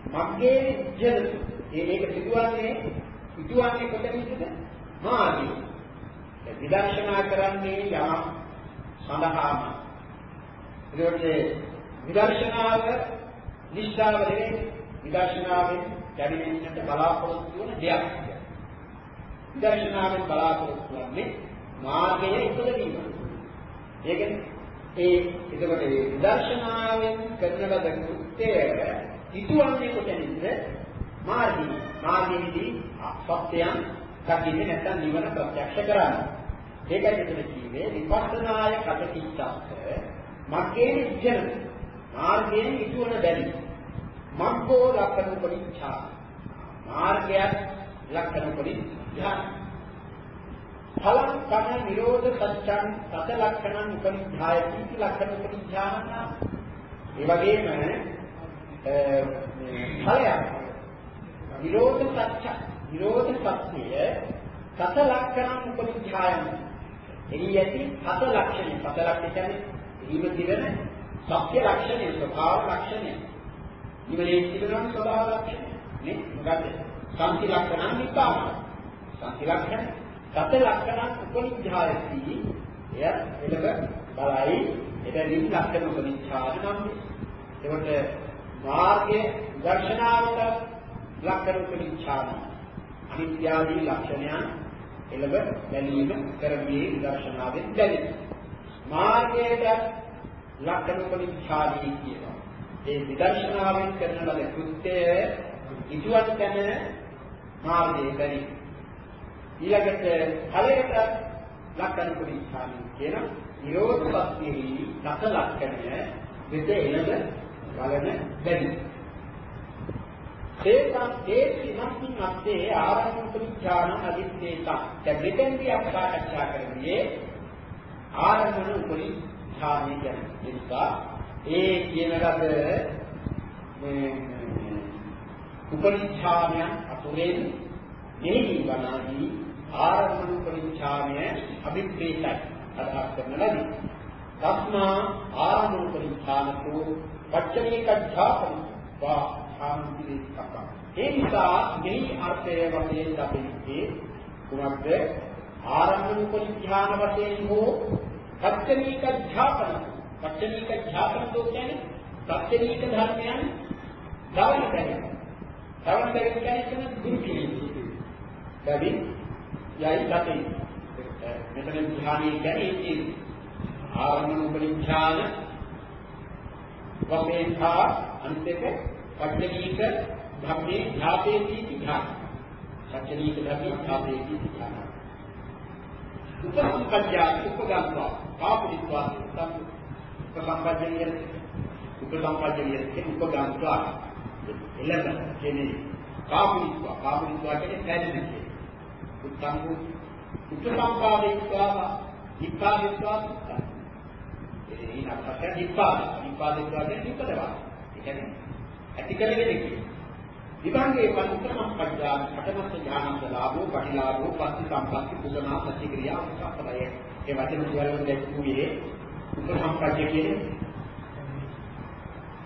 මග්ගේ ඉච්ඡති ඒක සිදුවන්නේ සිදුවන්නේ කොතැනද මාගේ විදර්ශනා කරන්නේ යම සඳහාම ඒකට විදර්ශනාව නිශ්චාව නෙවෙයි විදර්ශනාවෙන් දැනෙන්නට බලාපොරොත්තු වන දෙයක්. විදර්ශනාවෙන් බලාපොරොත්තු වෙන්නේ මාර්ගයේ ඉපදවීම. ඒකනේ ඒ එතකොට විදර්ශනාවෙන් කරන ලද කෘත්‍යය ඉතුවන්නේ කොතැනද? මාර්ගී. මාර්ගයේදී සත්‍යයන් දකින්නේ නැත්නම් නිවන ප්‍රත්‍යක්ෂ කරන්නේ. ඒකයි මෙතන කියන්නේ විපස්සනාය කටකිච්ඡස්ස මග්ගේ විඥාන මාර්ගයෙන් ඉතුවන බැරි මග්ගෝ ලක්ෂණ පරිච්ඡා මාර්ගයක් ලක්ෂණ පරිච්ඡා ඵලං කන නිරෝධ සත්‍යං සත ලක්ෂණං උපනිධාය කීති ලක්ෂණ උපනිධාන ඒ වගේම ඵලයක්. නිරෝධ සත්‍ය නිරෝධ සත්‍යය සත ලක්ෂණං උපනිධායන එහි ඇති සත ලක්ෂණ සත ලක්ෂණ කියන්නේ ඊම තිබෙන සත්‍ය ලක්ෂණය ස්වභාව ලක්ෂණය. ඉවලේ තිබෙන ස්වභාව ලක්ෂණය. නේ? මොකද්ද? සම්ති ලක්ෂණ නිපාත. සම්ති ලක්ෂණ සත ලක්ෂණ උපනිච්ඡායති එය එළව බලයි. එබැවින් ලක්ෂණ උපනිච්ඡාය නම් ඒකට මාර්ගයේ දර්ශනාවට ලක්ෂණ උපනිච්ඡාන අනිත්‍යාදී ලක්ෂණයන් එළව බැලීම කරමියේ දර්ශනාවෙන් දැනේ මාර්ගයට ලක්ෂණ පරිච්ඡාදී කියනවා. ඒ විදර්ශනාවෙන් කරන ලද කෘත්‍යය ඉදුවන් තැන මාර්ගයේ බැරි. ඊළඟට ඵලයට ලක්ෂණ පරිච්ඡාදී කියන නිරෝධ සත්‍යෙහි දස ලක්ෂණය වෙත එළද බලන බැරි. ඒකම් ඒ සිනස්සින් අත්තේ ආරම්භ පරිඥාන අදිත්තේක. දැන් මෙතෙන්දී අපි සාකච්ඡා කරන්නේ ආරම්භන උපරිම ඥානය කියන්නේ. ඒ නිසා ඒ කියන ලද මේ උපරිච්ඡාමයන් අතුරෙන් මෙහි වනාදී ආරම්භන උපරිච්ඡාමය අභිප්‍රේතයි අදහස් කරන ලදී. තස්මා ආරම්භන උපරිච්ඡාමකෝ වච්චනීකද්ධාපන වා සාන්තිරේකක. ඒ නිසා මෙහි අර්ථය වශයෙන් දකින්නේ කුමක්ද? ආරම්භන උපරිච්ඡාම වශයෙන් හෝ සත්‍යනීක ඥාපන සත්‍යනීක ඥාපන તો කියන්නේ සත්‍යනීක ධර්මයන් දවන බැරි. දවන බැරි කියන්නේ දුරු කිරීම. බැරි යයි සතේ. මෙතන ධ්‍යානීය කියන්නේ ඒ ආරම්භන උපනිඥාන වපේඛා අන්තික පච්චනීක ධම්මේ ඥාපේති ධ්‍යාන. සත්‍යනීක ධර්මයේ ඥාපේති ධ්‍යාන. උපසම්පජ්ජා උපගම්වා පාපිත්වා සම් උපසම්පජ්ජිය උපසම්පජ්ජිය උපගම්වා එළම කියන්නේ පාපිත්වා පාපිත්වා කියන්නේ පැහැදිලි උත්තම්පු උපසම්පාදිත්වා ඉපාදිත්වා ඒ ඉනකට ඉපාද ඉපාදිත්වා කියන්නේ ඉපදවා ඒ කියන්නේ ඇති කරගෙන කියන්නේ විභංගේ පංච සම්පජ්ජාන පඨමස්ස ඥානන්ද ලාභෝ පටිලාභෝ පස්ති සම්පatti කුසනා ප්‍රතික්‍රියා උපසම්පදය ඒ වචන සියල්ලම දැක්ුවේ උපසම්පජ්ජ කියන්නේ?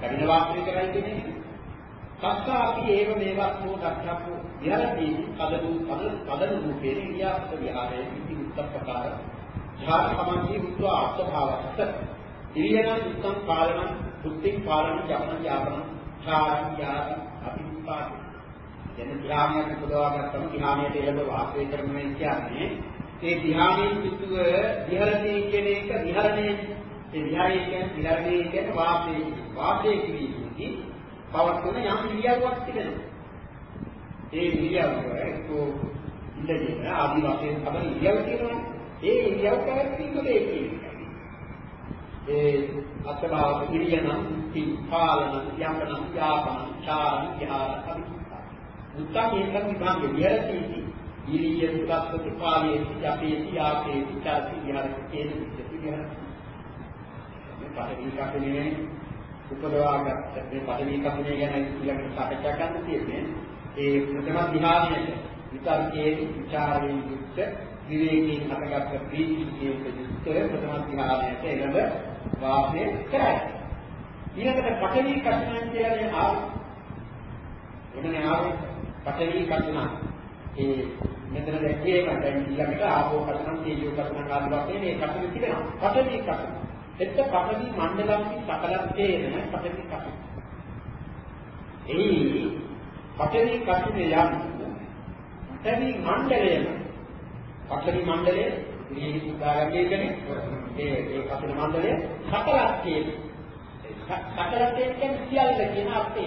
කඩින වාක්‍ය කරයි කියන්නේ. සස්සාපි ඒව මේවත්ෝ දක්ඛප්පෝ විහරති පදු පද පදන රූපේ ක්‍රියාපත විහාරයේ ඉති උත්තප්පකාර ඥාන සමාධි උත්ව ආත්මභාවස්ස ඉරියන උත්තම් පාලන බුද්ධි පාලන ජපන යාපන ඡාරං යාති අභිපාදේ. එන ධ්‍යානයක් උපදවා ගත්තම ධ්‍යානයට එළඹ වාසය කරනවා කියන්නේ ඒ ධ්‍යානයේ සිටුව විහරණය කියන එක විහරණය. ඒ විහාරය කියන්නේ විහාරයේ කියන්නේ වාසය. වාසය කිරීමේදී පවත්වන යම් ඉරියව්වක් තිබෙනවා. ඒ ඉරියව්ව එක්කෝ ඉඳගෙන ආදි වශයෙන් තමයි ඉරියව් කියනවා. ඒ ඉරියව් පැවැත්වීම දෙකේ. ඒ අත්භාව ඉරියනම් පාලන යම්කනම් යාපන චාරණ විහාර අභිප්‍රාය. උත්තම ඒකම් විභාග විහෙරති ඉරිය සුත්තත් පාලියේ යපේ යාපේ චාති විහාර කියන විදිහට විහාර. මේ පරිදි කපනේ උපදවාගත්ත මේ පරිදි කපනේ ගැන ඊළඟට සාකච්ඡා කරන්න තියෙන්නේ. ඒ ප්‍රථම ධ්‍යානයේ විතර්කයේ විචාරයෙන් යුක්ත විවේකයෙන් හටගත් ප්‍රීතියේ යුක්ත ප්‍රථම ධ්‍යානයට එළඹ වාසය කරයි. ඊළඟට පඨවි කර්ණන් කියන්නේ ආව. එන්නේ ආව පඨවි කර්ණන්. ඒ මෙතන දැක්කේ මට ඊළඟට ආපෝ කර්ණන් තේජෝ කර්ණන් ආදී වශයෙන් මේ කර්ණ තිබෙනවා. පඨවි කර්ණන්. එත්ත පඨවි මණ්ඩලම්ති සකලත්තේන පඨවි කර්ණන්. එහි පඨවි කර්ණේ යම් පඨවි මණ්ඩලයම පඨවි මණ්ඩලය මේ උදාහරණය කියන්නේ ඒ ඒ කපන මණ්ඩලය සකලත්තේ සකලත්තේ කියන්නේ සියල්ල කියන අර්ථය.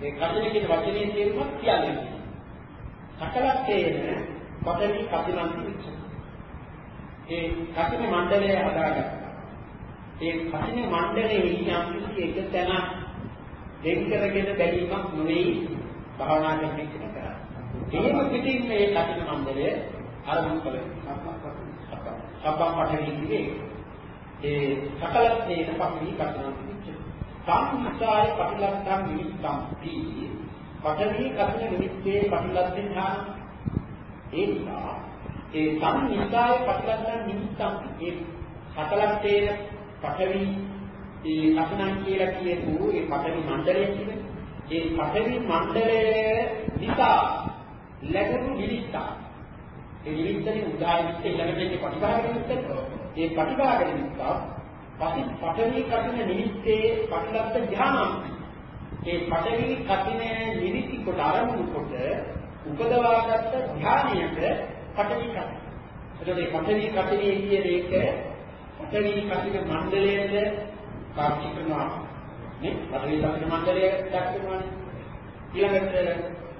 ඒ කපන කියන වචනේ තේරුම සියල්ල. සකලත්තේන පඨවි කපනන්ති විච්ඡ. ඒ කපන මණ්ඩලය හදාගත්තා. ඒ කපන මණ්ඩලයේ යම් කිසි එක තැන දෙන් කරගෙන බැලීමක් නෙවෙයි භාවනා කරන එක කරා. එහෙම පිටින් මේ කපන මණ්ඩලය අරමුණු කළේ. සබ්බම් පඨවි කියේ ඒ සකලත්නේන පඨවි කතනම් සම්හිතාය පටිලක්ඛම් නිමිත්තම් තී පඨවි කතන නිමිත්තේ පටිලක්ඛෙන් ඥාන ඒ නිසා ඒ සම්හිතාය පටිලක්ඛම් නිමිත්තම් ඒ සකලත්නේන පඨවි ඒ කතනම් කියලා කියපු ඒ පඨවි මණ්ඩලය කියන්නේ ඒ පඨවි මණ්ඩලය නිසා ලැබුණු නිමිත්තක් ඒ නිමිත්තනේ උදාහරණයක් ඊළඟට ඉන්නේ ප්‍රතිභාග නිමිත්ත. ඒ ප්‍රතිභාග නිමිත්ත පසි පඨවි කටින නිමිත්තේ පටිලත්ත ධානං. ඒ පඨවි කටින නිමිති කොට ආරම්භ කොට උපදවාගත්ත ධානයක පඨවි කටින. එතකොට මේ පඨවි කටිනේ කියන එක පඨවි කටින මණ්ඩලයේ පාක්ෂි කරනවා. නේ? පඨවි කටින මණ්ඩලය දක්වනවා. ඊළඟට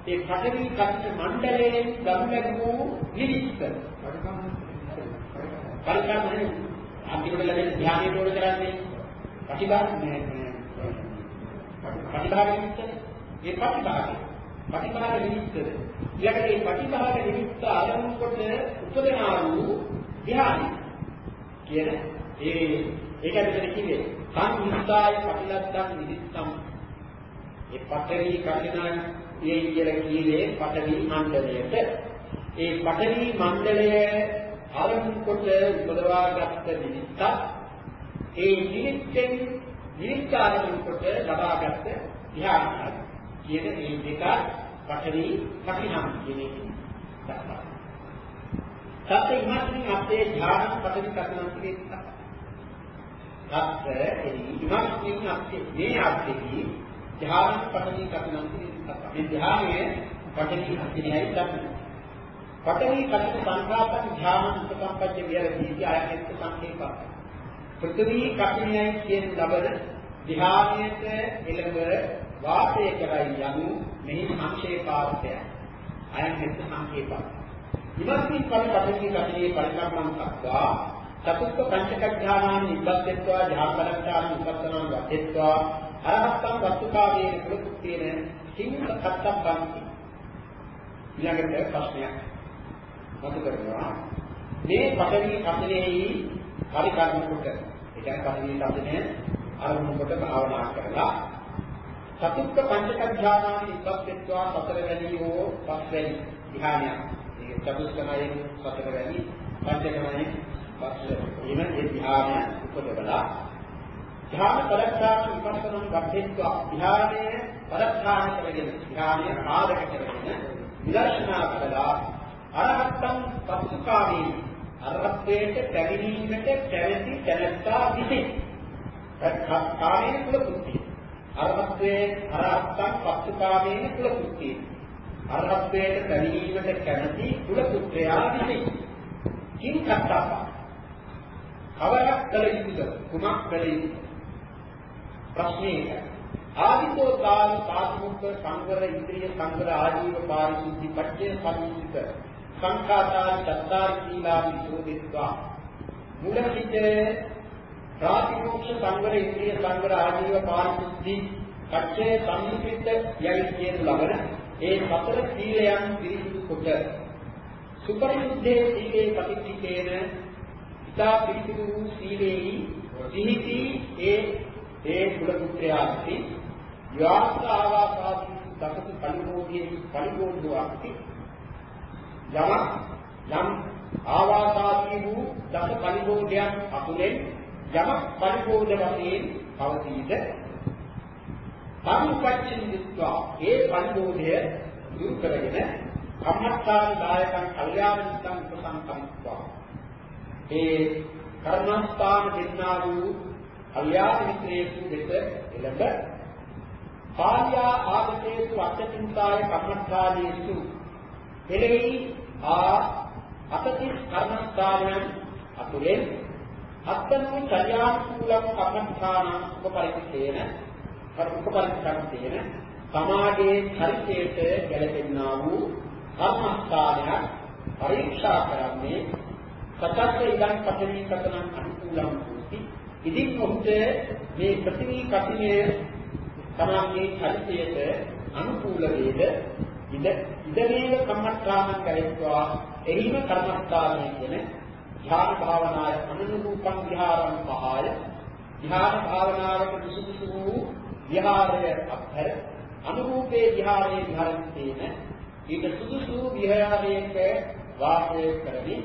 ඒ පඨවි කච්ච මණ්ඩලයෙන් ගම් ලැබූ නිරිස්ත පරිකාමනේ අන්තිමට ලැබෙන ධ්‍යානයේ තෝර කරන්නේ? ප්‍රතිභාග මේ ප්‍රතිභාග නිමිත්තනේ ඒ ප්‍රතිභාග ප්‍රතිභාග නිමිත්තද ඊළඟට ඒ ප්‍රතිභාග නිමිත්ත අරමුණු කොට උපදනා වූ ධ්‍යාන කියන ඒ ඒක ඇතුළත කිව්වේ සංහිතාය ප්‍රතිලද්දම් නිදිත්තම් ඒ පඨවි කර්ණනා ඒ කියලා කීවේ පඨවි මණ්ඩලයට. ඒ පඨවි මණ්ඩලය ආරම්භ කොට උපදවාගත්ත නිමිත්ත ඒ නිමිත්තෙන් නිමිත්ත ආරම්භ කොට ලබාගත්ත ධ්‍යානය කියන මේ දෙක පඨවි කපිනම් කියන එක. සත්‍ය ඉමස්මින් අපේ ධ්‍යාන පඨවි කපිනම් කියන එක. සත්‍ය ඉමස්මින් අපේ මේ අපේ ධ්‍යාන පඨවි කපිනම් කියන මේ ධ්‍යානයේ පඨවි අධිනයයි දක්වන. පඨවි කටක සංඛාතං ධ්‍යාන උපසම්පජ්ජ විහෙරති ආයතන සංකේප. පෘථිවි කටිනයයි කියන ලබන ධ්‍යානයට එළඹ වාසය කරයි යනු මෙහි සංක්ෂේපාර්ථය. ආයතන සංකේප. ඉමස්මින් පල පඨවි කටිනේ පරිකර්මං කත්වා චතුත්ථ පංචක ඥානානි නිබ්බත්ත්වා ධ්‍යානපරක්ෂාන උපත්තනං වදෙත්වා අරහත්තං වස්තුකාවේන කුලකුත්තේන කිං කත්තබ්බන්ති ඊළඟට ප්‍රශ්නයක්. මතු කරනවා. මේ පඨවි කප්පලෙහි පරිකර්ම කොට ඒ කියන්නේ පඨවි කප්පලේ අරමුණු කොට භාවනා කරලා චතුත්ථ පංචක ඥානානි ඉපස්සෙත්වා සතර වැලියෝ පස්වැලි ධ්‍යානයක්. ඒ චතුත්ථමයෙන් සතර වැලි පංචකමයෙන් පස්වැලි එන ඒ ධ්‍යානය උපදවලා ධ්‍යාන පරක්ෂාන විපස්සනං ගබ්බෙත්වා ධ්‍යානයේ පරක්ෂාන කරගෙන ධ්‍යානය ආදක කරගෙන විදර්ශනා කළා. අරහත්තං පස්සුකාමී අරහත්ත්වයට පැමිණීමට කැමැති තැනැත්තා විසින්. කාමයේ කුල කුත්ති අරහත්ත්වයේ අරහත්තං පස්සුකාමී කුල කුත්ති අරහත්ත්වයට පැමිණීමට කැමැති කුල පුත්‍රයා විසින් කිං කත්තා කවරක් කළ යුතුද? කුමක් කළ යුතුද? ප්‍රශ්නේ ආදිතෝ කාල පාත්මුක්ඛ සංවර ඉන්ද්‍රිය සංවර ආජීව පාරිශුද්ධි පච්චේ සම්මිත සංඛාතා චත්තාරි සීලා විසෝදිත්වා මුල සිට ප්‍රාතිමෝක්ෂ සංවර ඉන්ද්‍රිය සංවර ආජීව පාරිශුද්ධි පච්චේ සම්මිත යයි කියන ලබන ඒ සතර සීලයන් පිරිසිදු කොට සුපරිසුද්ධේ සීලේ පටිච්චේන ඉතා පිරිසිදු වූ සීලේහි සිහිති ඒ ඒ කුල පුත්‍රයාති යාත්‍ර ආවාසාදී දසක පරිභෝගයේ පරිභෝගුවාති යම යම් ආවාසාදී වූ දස පරිභෝගයන් අතුලෙන් යම පරිභෝග වශයෙන් පවතීද? සම්පච්චින් දිත්වා. ඒ පරිභෝගය දුරු කරගෙන කම්මස්ථාන දායකන් කල්යාණ මිත්‍රන් ප්‍රසංකම්වා ඒ කර්මස්ථාන දෙන්නා වූ කල්යාණ මිත්‍රයෙකු වෙත එළඹ පාලියා ආගතේසු අත්‍යන්තාය කර්මස්ථානයේසු එලෙහි ආ අතති කර්මස්ථානයන් අතුලෙන් අත්තනු චර්යානුකූලම් කර්මස්ථාන උපපරිච්ඡේන උපපරිච්ඡේන සමාජයේ චරිතයට ගැලපෙන්නා වූ කර්මස්ථානයක් පරීක්ෂා කරන්නේ සතත් ඉදන් පඨවි කතනං අනුකූලම් වූති. ඉදින් ඔහුට මේ ප්‍රතිවි කතිනේ තමන්ගේ චරිතයට අනුකූල වේද? ඉද ඉදමේව කම්මස්ථානං කරේත්වා එහිම කර්මස්ථානය කියන ධ්‍යාන භාවනාය අනුරූපං විහාරං පහය. ධ්‍යාන භාවනාවට සුදුසු වූ විහාරය අත්හැර අනුරූපේ විහාරයේ විහාරත්තේන ඊට සුදුසු විහාරයක වාසය කරමි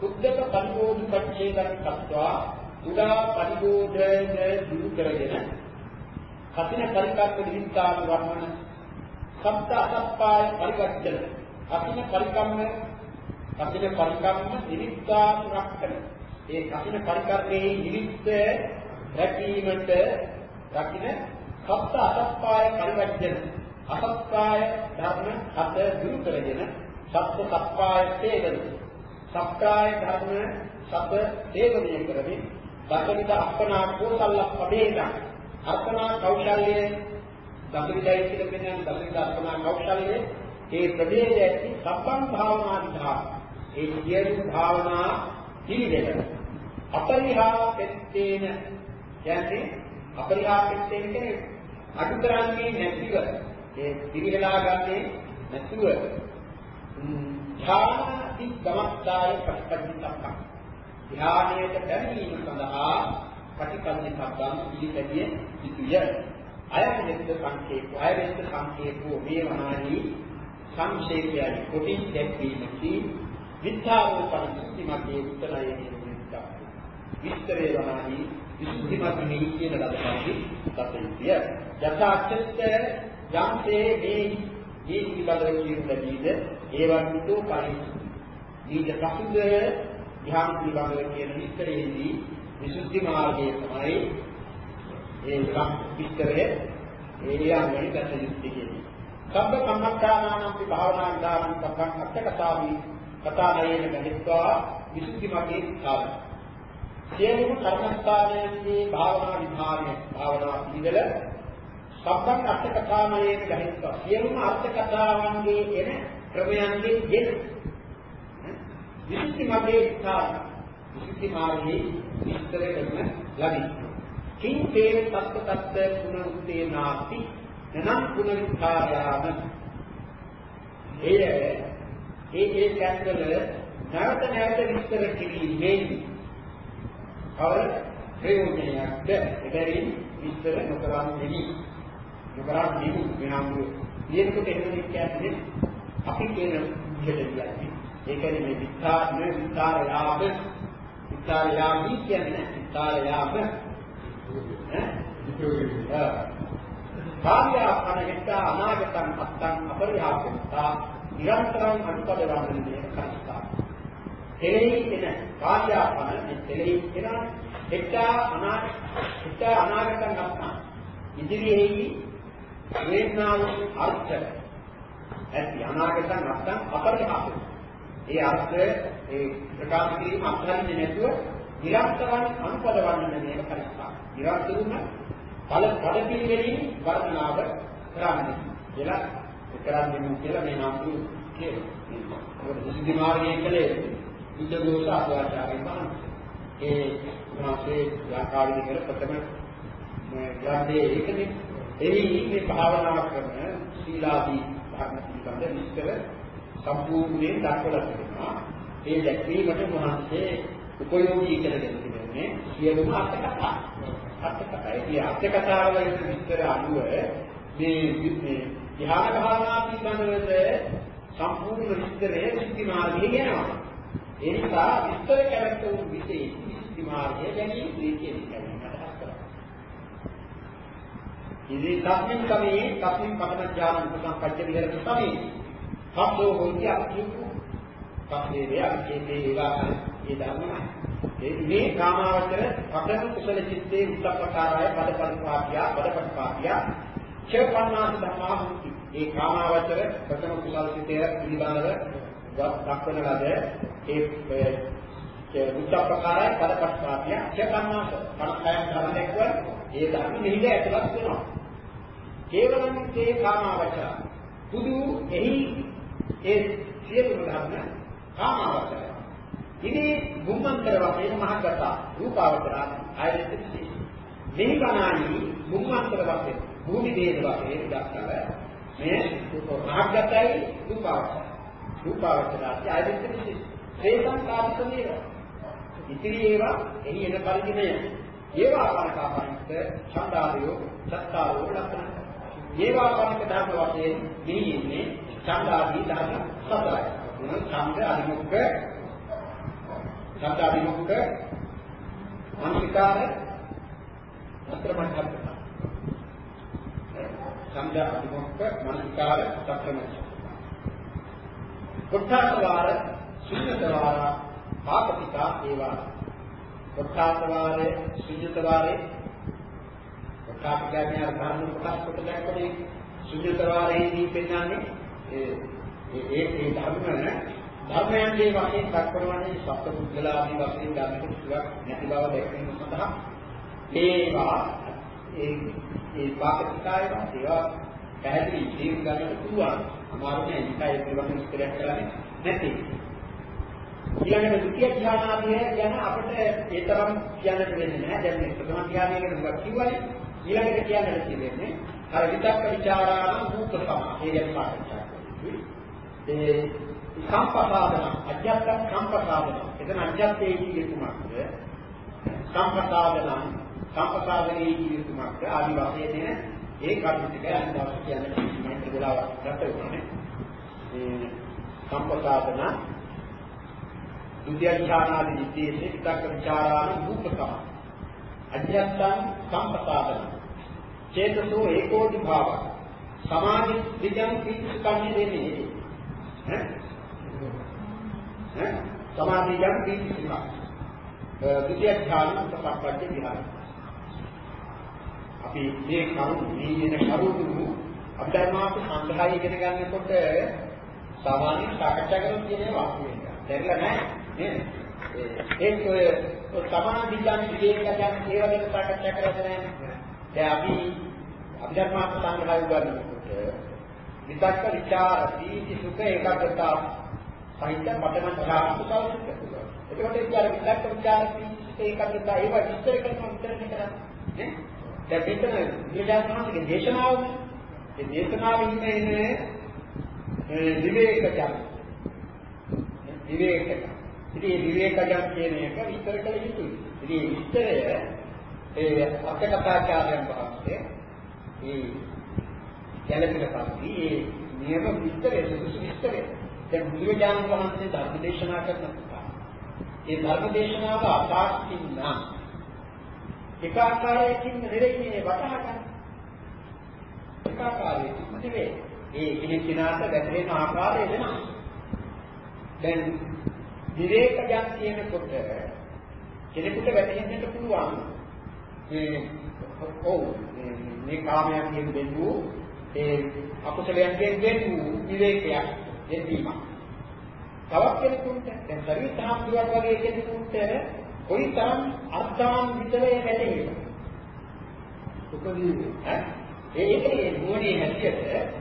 කුද්දක පරිබෝධි පච්චේදන් සත්වා උදා පරිබෝධන දුරු කරගෙන කතින පරිකල්ප නිමිත්තාන වර්ණන සබ්ද අසප්පාය පරිවර්තන කතින පරිකම්ම කතින පරිකම්ම නිමිත්තාන රක්කන. ඒ කතින පරිකර්මයේ නිමිත්ත රැකීමට රකින්න සබ්ද අසප්පාය පරිවර්තන අසප්පාය ධර්ම හත දුරු කරගෙන සත්‍ය සප්පාය තේවන සප්පාය ධර්ම සත තේවනය කරමින් දසවිත අපනා කෝසල්ල පදේන අර්පණා කෞශල්‍යයේ දසවිතයි කියලා කියන්නේ දසවිත අර්පණා කෞශල්‍යයේ ඒ ප්‍රදේශය ඇති සබ්බං භාවනා විධා ඒ සියලු භාවනා පිළිවෙල. අපරිහාපෙත්තේන කියන්නේ අපරිහාපෙත්තේන කියන්නේ අඩු කරන්නේ නැතිව ඒ පිළිවෙලා ගන්නේ නැතුව ධානාති ගමස්තාය ප්‍රතිපදිතක්ක ධානයට පැමිණීම සඳහා ප්‍රතිපදිතක්කම් පිළිපැදිය යුතුය. අයම දෙක සංකේත අයවෙත් සංකේතෝ මේ වනාහි සංක්ෂේපයයි කොටින් දැක්වීමකි. විද්‍යාවෝපන සුද්ධිමගේ උත්තරයේ නිරුක්ත විස්තරේ වනාහි විසුද්ධිමත් මෙහි කියන ලබනදී තපෙන්තිය යථාර්ථය යම්සේ මේ මේ පිළිබඳව කියන ලැබීද ඒවත් විතෝ පරිසු ඊට පසුද ධ්‍යාන පිළිබඳව කියන විස්තරයේදී විසුද්ධි මාර්ගයේ තමයි ඒ විස්තරය ඒ යන්නේ ගත යුත්තේ කියන්නේ. සබ්බ කම්මඨානානම් භාවනා විදානම් සබ්බං අත්තකතාවි කතානයේන ගහිත්වා විසුද්ධි මාර්ගයේ කාලය. සියලුම කර්මස්ථානයන්ගේ භාවනා විධානය භාවනා පිළිවෙල සබ්බන් අර්ථ කතාමයේ ගහිත්වා සියලුම අර්ථ කතාවන්ගේ එන ක්‍රමයන්ගෙන් ගෙන විසුද්ධි මාර්ගයේ ස්ථාන විසුද්ධි මාර්ගයේ විස්තර කරන ලබි. කිං තේන තත්ත තත්ත පුනරුත්තේ නාති නනම් පුනරුත්ථායාම එය ඒ ඒ කැන්දල නැවත නැවත විස්තර කිරීමෙන් කවර ප්‍රයෝජනයක්ද එබැවින් විස්තර නොකරන්නේ නොකරන්නේ මෙහාමුදුරු ඊයනකොට එහෙම කියන්නේ අපි කියන විදිහට කියන්නේ. ඒ කියන්නේ මේ විස්තර නේ විස්තර ලාභ විස්තර ලාභී කියන්නේ විස්තර ලාභ ඈ? කාර්යයන් හිත අනාගතං අත්තං අපරිහාසෙන්තා නිරන්තරං අනුපද වන්දනයේ කරස්තා තෙලෙහි එන කාර්යාපන මේ තෙලෙහි එන හිත අනාගත හිත අනාගතං අත්තං ඉදිරියෙහි වේදනාව අර්ථ ඇති අනාගතං අත්තං අපරිහාසෙන්තා ඒ අර්ථ ඒ ප්‍රකාශ කිරීම අත්හරින්නේ නැතුව නිරන්තරයෙන් අනුපදවන්න මේක පරිස්සා. නිරන්තරම ඵල පද පිළිවෙලින් වර්ණනාව කරන්නේ. කියලා කරන්නේ කියලා මේ නම් කියනවා. මොකද සිද්ධි මාර්ගයේ කලේ විදෝෂ ආචාර්යයන් වහන්සේ. ඒ මාසේ ව්‍යාකාරික කර ප්‍රථම ග්‍රන්ථයේ ඒකනේ එහි මේ භාවනා කරන සීලාදී ධර්ම පිළිබඳ විස්තර සම්පූර්ණයෙන් දක්වලා තිබෙනවා. ඒ දැක්වීමට මහන්සේ උපයෝගී කරගෙන තිබෙන්නේ සියලුම අර්ථ කතා. අර්ථ කතා. ඒ අර්ථ කතාවල විස්තර අනුව මේ මේ ධ්‍යාන භාවනා පිළිබඳව සම්පූර්ණ විස්තරය සිද්ධි මාර්ගයේ යනවා. ඒ නිසා විස්තර කරට වූ විශේෂ සිද්ධි මාර්ගය ගැනීම දීකේ කියන්නේ අදහස් කරනවා. ඉතින් තස්මින් කමේ තස්මින් පඨම ඥාන උපසම්පච්ච විහෙරති සමේ සම්දෝ හොති අක්ඛිකු පස්සේ අක්ඛිතේ ඒවා ඒ ධර්මයි. ඒ මේ කාමාවචර පඨම කුසල චිත්තේ උත්තප්පකාරය පදපරිපාටිය පදපරිපාටිය චේපන්නාස ධම්මා හොති. ඒ කාමාවචර ප්‍රථම කුසල චිත්තය පිළිබඳව දක්වන ලද ඒ උත්තප්පකාරය පදපරිපාටිය චේපන්නාස කණකයන් ධර්මයක් වල ඒ ධර්ම නිහිද ඇතුළත් වෙනවා. කේවලම් තේ කාමාවචර පුදු එහි ඒ සියලුම ධර්ම කාමාවචරය. ඉනි බුම්මන්තර වශයෙන් මහගත රූපාවචර ආයතන විශේෂ. මෙහි ගණානි බුම්මන්තර වශයෙන් භූමි දේද වශයෙන් දක්වල මේ මහගතයි රූපාවචර. රූපාවචර ආයතන විශේෂ. හේතං කාර්යකමේව. ඉතිරි ඒවා එහි එන පරිදි නෑ. ඒවා ආකාරකාපනිත ඡන්දාදයෝ සත්තාරෝ ලක්ෂණ. ඒවා ආකාරක ධර්ම වශයෙන් මෙහි ඉන්නේ ඡන්දාදී ධර්ම සතරයි. මොන ඡන්ද අධිමුඛ ඡන්ද අධිමුඛ අනිකාර අත්‍රමණ්ඩප ඡන්ද අධිමුඛ මනිකාර සත්‍රමණ්ඩප කොට්ඨාසවාර ශුන්‍යතවාර පාපතිකා ඒවා. කොට්ඨාසවාරේ ශුන්‍යතවාරේ කොට්ඨාස කියන්නේ අර ධර්ම කොටස් කොට දැක්කොනේ ශුන්‍යතවාරේදී පෙන්වන්නේ ඒ ඒ ඒ ධර්ම ධර්මයන්ගේ වශයෙන් දක්වනවානේ. සත්‍ය පුද්ගලාදී වශයෙන් ධර්මක කිසිවක් නැති බව දැක්වීම සඳහා ඒවා ඒ ඒ පාපිකාය ඒවා පැහැදිලි ජීව ගන්නට පුළුවන් අමාරුනේ ඒකයි පිළිබඳව විස්තරයක් කරන්නේ නැති. ඊළඟට ද්විතිය ධ්‍යානාදිය ගැන අපිට ඒ තරම් කියන්නට වෙන්නේ නැහැ. දැන් මේ ප්‍රථම ධ්‍යානය ගැන මොකක්ද කිව්වනේ? ඊළඟට කියන්නට තියෙන්නේ අර විතක්ක ਵਿਚාරාන භූත සම. ඒ ගැන සාකච්ඡා ඒ සම්පසාදන අජත්ත සම්පසාදන එතන අජත්තේ කියන්නේ කුමක්ද? සම්පසාදන සම්පසාදනයේ කියන්නේ කුමක්ද? ආදි වශයෙන් ඒ කරුණු ටික අනිවාර්ය කියන්නේ මම වෙලාවක් ගත වෙනනේ. ඒ සම්පසාදන ද්විතිය ඥානාදී විශේෂේ විතක්ක ਵਿਚාරාන රූපකම. අජත්තං සම්පසාදන චේතසෝ ඒකෝදි භාව සමාධි විජං පිච්චකන්නේ දෙන්නේ. සමාධියන් දීපිසිකා ද්විතිය ඥාන සම්ප්‍රප්පච්ච විහාර අපි මේ කරුණු මේ කියන කරුණු අභිධර්මාර්ථ සංග්‍රහය ඉගෙන ගන්නකොට සාමාන්‍ය සාකච්ඡා කරන කියන වාක්‍ය එක. දැරිලා නැහැ නේද? ඒක ඔය සමාධියන් විදේකයන් ඒවා ගැන සාකච්ඡා කරලා නැහැ. දැන් අපි අභිධර්මාර්ථ සංග්‍රහය උගන්වනකොට විතක්ක ਵਿਚාර සීති සුඛ ඒකාග්‍රතාව සහිත පඨම ඥාන කුසල සුඛ. එතකොට ඒ විචාර විතක්ක විචාර සීති සුඛ ඒකාග්‍රතාව ඒවා විස්තර කරනවා විතරනේ කරන්නේ. නේ? දැන් මෙතන විද්‍යාත්මකගේ දේශනාවනේ. ඒ දේශනාවේ ඉන්නේ විවේකජන. විවේකජන. ඉතින් මේ විවේකජන කියන එක විස්තර කළ යුතුයි. ඉතින් මේ විස්තරය ඒ අර්ථකථාචාර්යයන් වහන්සේ ඒ ගැළපෙන පරිදි ඒ නියම විස්තරය සුදුසු විස්තරය. දැන් බුදුරජාණන් වහන්සේ ධර්ම දේශනා කරනවා. ඒ ධර්ම දේශනාව අපාස්කින් නම් එක ආකාරයකින් නෙවෙයි මේ වටහා ගන්න. එක ආකාරයකින් නෙවෙයි. ඒ කෙනෙක් කෙනාට වැටෙන ආකාරය වෙනස්. දැන් විවේකයන් කියනකොට කෙනෙකුට වැටෙන්නට පුළුවන් මේ ඔව් මේ කාමයන් කියන දෙන්නු ඒ අකුසලයන්ගෙන් වෙන් වූ විවේකයක් දෙන්නීම. තවත් කෙනෙකුට දැන් සරිත් හාමුදුරුවෝ වගේ කෙනෙකුට කොයිතරම් අර්ථාන්විතව වැටහෙන්නේ. උපදී ඈ? ඒකේ නුවණේ හැටියට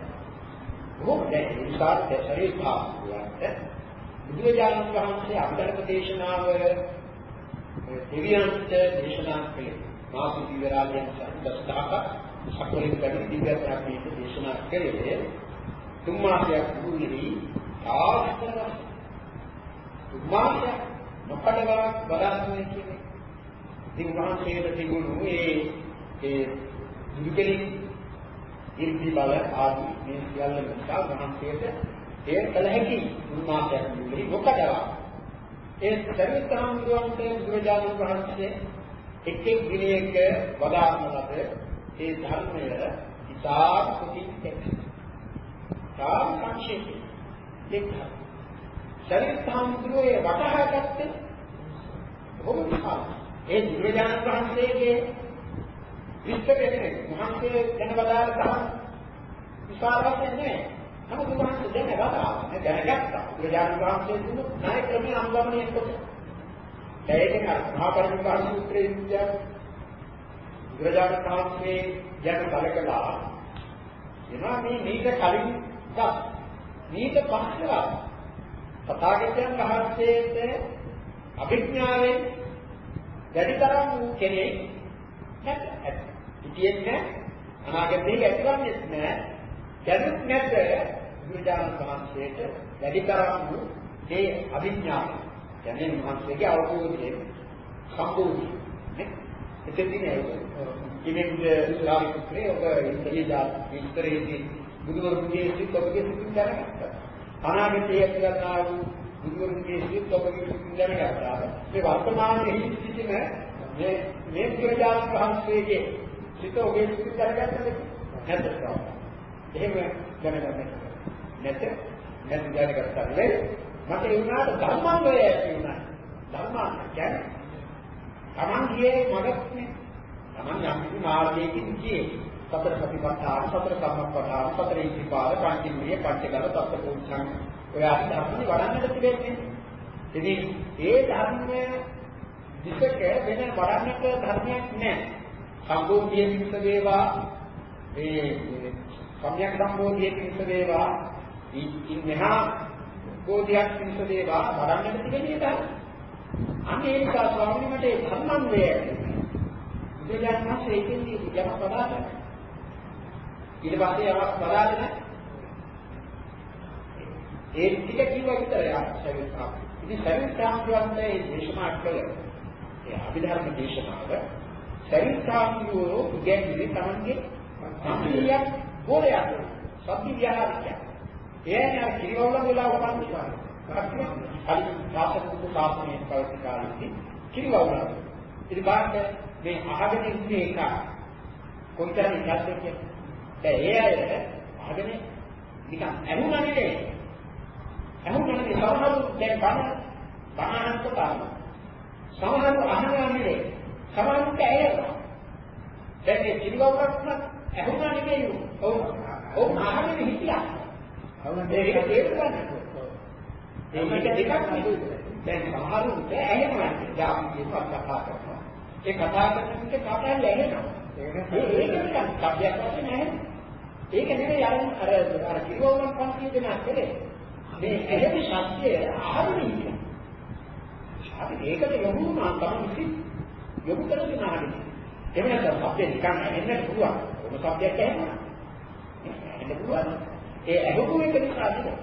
බොහෝ දැන් ඉස්සාර ශරීර භාවයට බුදුරජාණන් වහන්සේ අභිධර්ම දේශනාව දෙවියන්ට දේශනා කළේ. මාසු දිවරාජයන් සම්දස්තාක සක්වලින් කරන දිව්‍ය ප්‍රඥාට දේශනා කළේ. තුන් මාසයක් වූෙහි ආස්තර තුන් මාසයක් නොකඩවා බලාගෙන කියන්නේ ඉතින් වහන්සේට තිබුණු ඒ ඒ දුරුකෙලි ඉර්ධි බල ආදී මේ සියල්ල නිසා වහන්සේට එය කළ හැකි උන්මාසයක් නෙවෙයි නොකඩවා ඒ සරිත්‍රාමුදුන්ට බුදුරජාණන් වහන්සේ එක් එක් දිනයක වදාරන ලද ඒ ධර්මය ඉතාම කුටින් දැක්කේ. තාම සංක්ෂේපයි. දෙක. සරිත්‍රාමුදුරේ වටහා ගත්තේ බොහොම විශාල. ඒ බුදුරජාණන් වහන්සේගේ විස්තරයෙන් මහන්සිය ගැන බදාල තහන් විශාලවත් නෙමෙයි. නමුත් උන්වහන්සේ දැන ගත්තා. දැනගත්තා. බුදුරජාණන් වහන්සේ දුන්නු ණය ක්‍රමයේ අනුගමනය කොට. ඒකෙන් අර මහා පරිනිර්වාණ සූත්‍රයේ විද්‍යාව බුදුරජාණන් වහන්සේ යන කලකලා එනවා මේ මේක කලින් ගත් මේක පස්සලා තථාගතයන් වහන්සේට අභිඥාවෙන් වැඩිතරම් වූ කෙනෙක් නැත. හිටියෙත් නැහැ අනාගතේ ඇතිවන්නේ නැහැ. දැනුත් නැත බුදුරජාණන් වහන්සේට වැඩිතරම් වූ මේ අභිඥාව. කියන්නේ මහන්සියගේ අවබෝධයෙන් සම්පූර්ණ නේ. එතෙන්දී නේද? කෙනෙක් ඉස්ලාම පුත්‍රය ඔබ ඉන්දියා විස්තරයේදී බුදුවරුන්ගේ සිත් ඔබගේ සිතින් දැනගත්තා. අනාගතයේ ඇතිවන්නා වූ බුදුවරුන්ගේ සිත් ඔබගේ සිතින් දැනගත්තා. මේ වර්තමානයේ සිටින මේ මේ බුදුරජාණන් වහන්සේගේ සිත ඔබේ සිතින් දැනගත්තද? නැත්නම් එහෙම දැනගන්න නැත. නැත් දැනගත්තා නෙවෙයි. මට ඒ වුණාට ධර්මාංගය ඇති වුණා. ධර්මාංග කියන්නේ Taman ගියේ මගක්නේ Taman යම් කිසි මාර්ගයකින් ගියේ. සතර සතිපට්ඨාන සතර සම්පට්ඨාන සතර ඉතිපාද පංචින්ද්‍රිය පංචකල සත්පුරුෂයන් ඔය අර ධර්මනේ වඩන්නට තිබෙන්නේ ඉතින් ඒ ධර්මය විසක වෙන වඩන්නට ධර්මයක් නැහැ සම්බෝධිය පිණිස වේවා. ඒ සම්‍යක් සම්බෝධිය පිණිස වේවා. ඉන් මෙහා බෝධියක් පිණිස වේවා. වඩන්නට තිබෙන්නේ ඒක. අන්න ඒ නිසා ස්වාමීන් වහන්සේ ධර්මන්වය. බුදුරජාණන් වහන්සේ ඒකෙන්දී යමක් පදාත ඊට පස්සේ යමක් පදාත නැහැ. ඒ ටික කිව්ව විතරයි ආශ්‍රයතා. ඉතින් සරිත්‍රාන්තුන්ගේ දේශනා කළ ඒ අභිධර්ම දේශනාව සරිත්‍රාන්තුෝ ඉගෙනගෙන තමන්ගේ සම්පූර්ණ බෝලයක් සත්‍ය විහාරිකය. එයනේ අර කිරිවවුල වෙලා උපන් විශ්වාසය. කලින් සාසනික සාසනයේ පවති කාලෙදී කිරිවවුල. ඉතින් බලන්න මේ අහගෙන ඉන්නේ එක කොයිතරම් ඉස්සද්ද කියන්නේ. දැන් ඒ අය අහගෙන නිකන් ඇහුණා නෙවෙයි. ඇහුණා නෙවෙයි සමහරු දැන් බණ බණහන්ත තාම. සමහරු අහනවා නෙවෙයි. සමහරුන්ට ඇහෙනවා. දැන් මේ කිරිවවුලක් ඇහුණා නෙවෙයි. ඔව්. ඔව් අහගෙන හිටියා. ඒක තේරුම් ගන්න. මේක දෙකක් නෙවෙයි. දැන් සමහරුන්ට ඇහෙනවා. යාම් කියනවා කතා කරනවා. ඒ කතා කරන විට කතාවේ ඇහෙනවා. ඒක නිකන් සබ්ජෙක්ට් වශයෙන් නැහැ. ඒක නෙවෙයි අර අර අර කිරුවෝනම් පන්තිය දෙනා කලේ. මේ ඇහෙන ශබ්දය ආහාරෙ ඉන්නේ. අපි ඒකට යොමු වුණා තමයි යොමු කරගෙන ආන්නේ. එහෙම නැත්නම් ශබ්දේ නිකන් ඇහෙන්නත් පුළුවන්. මොන ශබ්දයක් ඇහෙනවා. ඇහෙන්න පුළුවන්. ඒ ඇහුණු එක නිසා නෙවෙයි.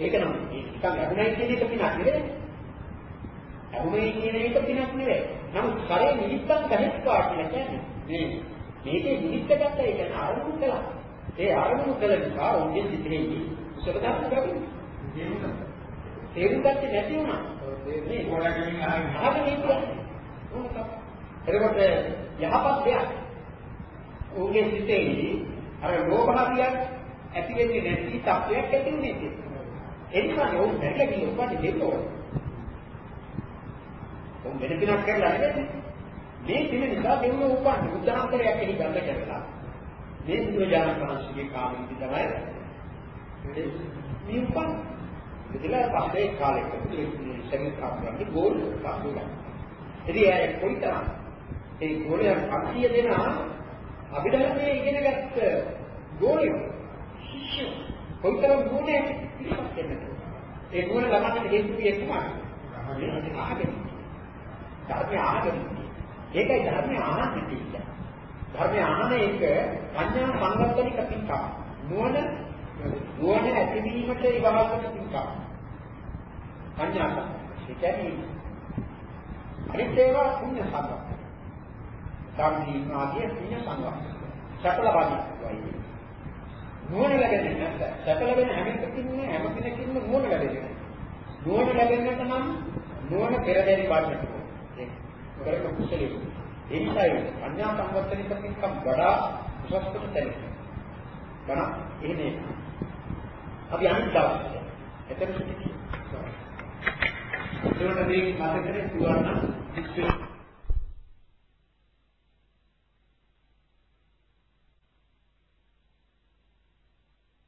ඒක නම් නිකන් ඇහුණයි කියන එක පිනක් නෙවෙයි. ඇහුණයි කියන එක පිනක් නෙවෙයි. නමුත් කරේ නිමිත්තක් ගහත්වා කියලා කියන්නේ. මේ මේකේ නිමිත්ත ගත්ත ඒ කියන්නේ ආරමුණු කළා. ඒ ආරමුණු කළ නිසා ඔන්නේ සිතෙහි කුසල ධර්ම ලැබුණා. තේරුම් ගත්තේ නැති වුණා. මේ ගොඩකින් අහගෙන ඉන්නවා. එතකොට යහපත් දෙයක් උන්ගේ සිතේ අර ලෝභාවියක් ඇති වෙන්නේ නැති තත්වයක් ඇති වෙන්නේ ඒක. ඒ නිසා යෝග දැකලා උපන්නේ දෙන්න ඕන. උන් වෙන දිනක් කරලා නෙමෙයි. මේ දින නිසා දෙන්න උපන්නේ උදාහරණයක් එහි ගන්න කරලා. මේ බුදුජානක වහන්සේගේ කාමීති තමයි මේ උපන්නේ. ඉතින් පස්සේ කාලෙක ඉතින් සෙමිත් කාප්‍රන්නේ ගෝල් පාසුලා. ඉතින් ඒ කොයිතරම් ඒ ගෝලයන් 500 දෙනා අභිධර්මයේ ඉගෙන ගත්ත ගෝලයෝ ශිෂ්‍යෝ කොයිතරම් ගුණයක් පිළිපත් වෙනවද? ඒ ගුණ ළමකට හේතු වෙන්නේ කොහොමද? අහගෙන. ධර්මය අහගෙන. ඒකයි ධර්මය අහන්නේ කියන්නේ. ධර්මය අහන එක පඤ්ඤා සංවර්ධනික පින්කම. නුවණ නුවණ ඇතිවීමට ඉවහල් කරන පින්කම. පඤ්ඤා ඒ කියන්නේ අනිත් ඒවා පුණ්‍ය සංගම්. ධම්මී ආදී පුණ්‍ය සංගම්. සකල බණයි. නුවණ ලැබෙන්නේ නැත්නම් සැප ලැබෙන හැම කෙනෙකුම හැම කෙනෙකුම නුවණ ලැබෙන්නේ. නුවණ ලැබෙන්නට නම් නුවණ පෙරදැරි වඩන්නට ඕනේ. ඒක කරක කුසලයේ. ඒ නිසායි අඥා සංවර්ධනික පින්කම් වඩා උසස් කොට තැනෙන්නේ. බණ එහෙනේ. අපි අනිත් දවසේ එතන සිටිනවා. ඒකට මේ මතකනේ තුවන්න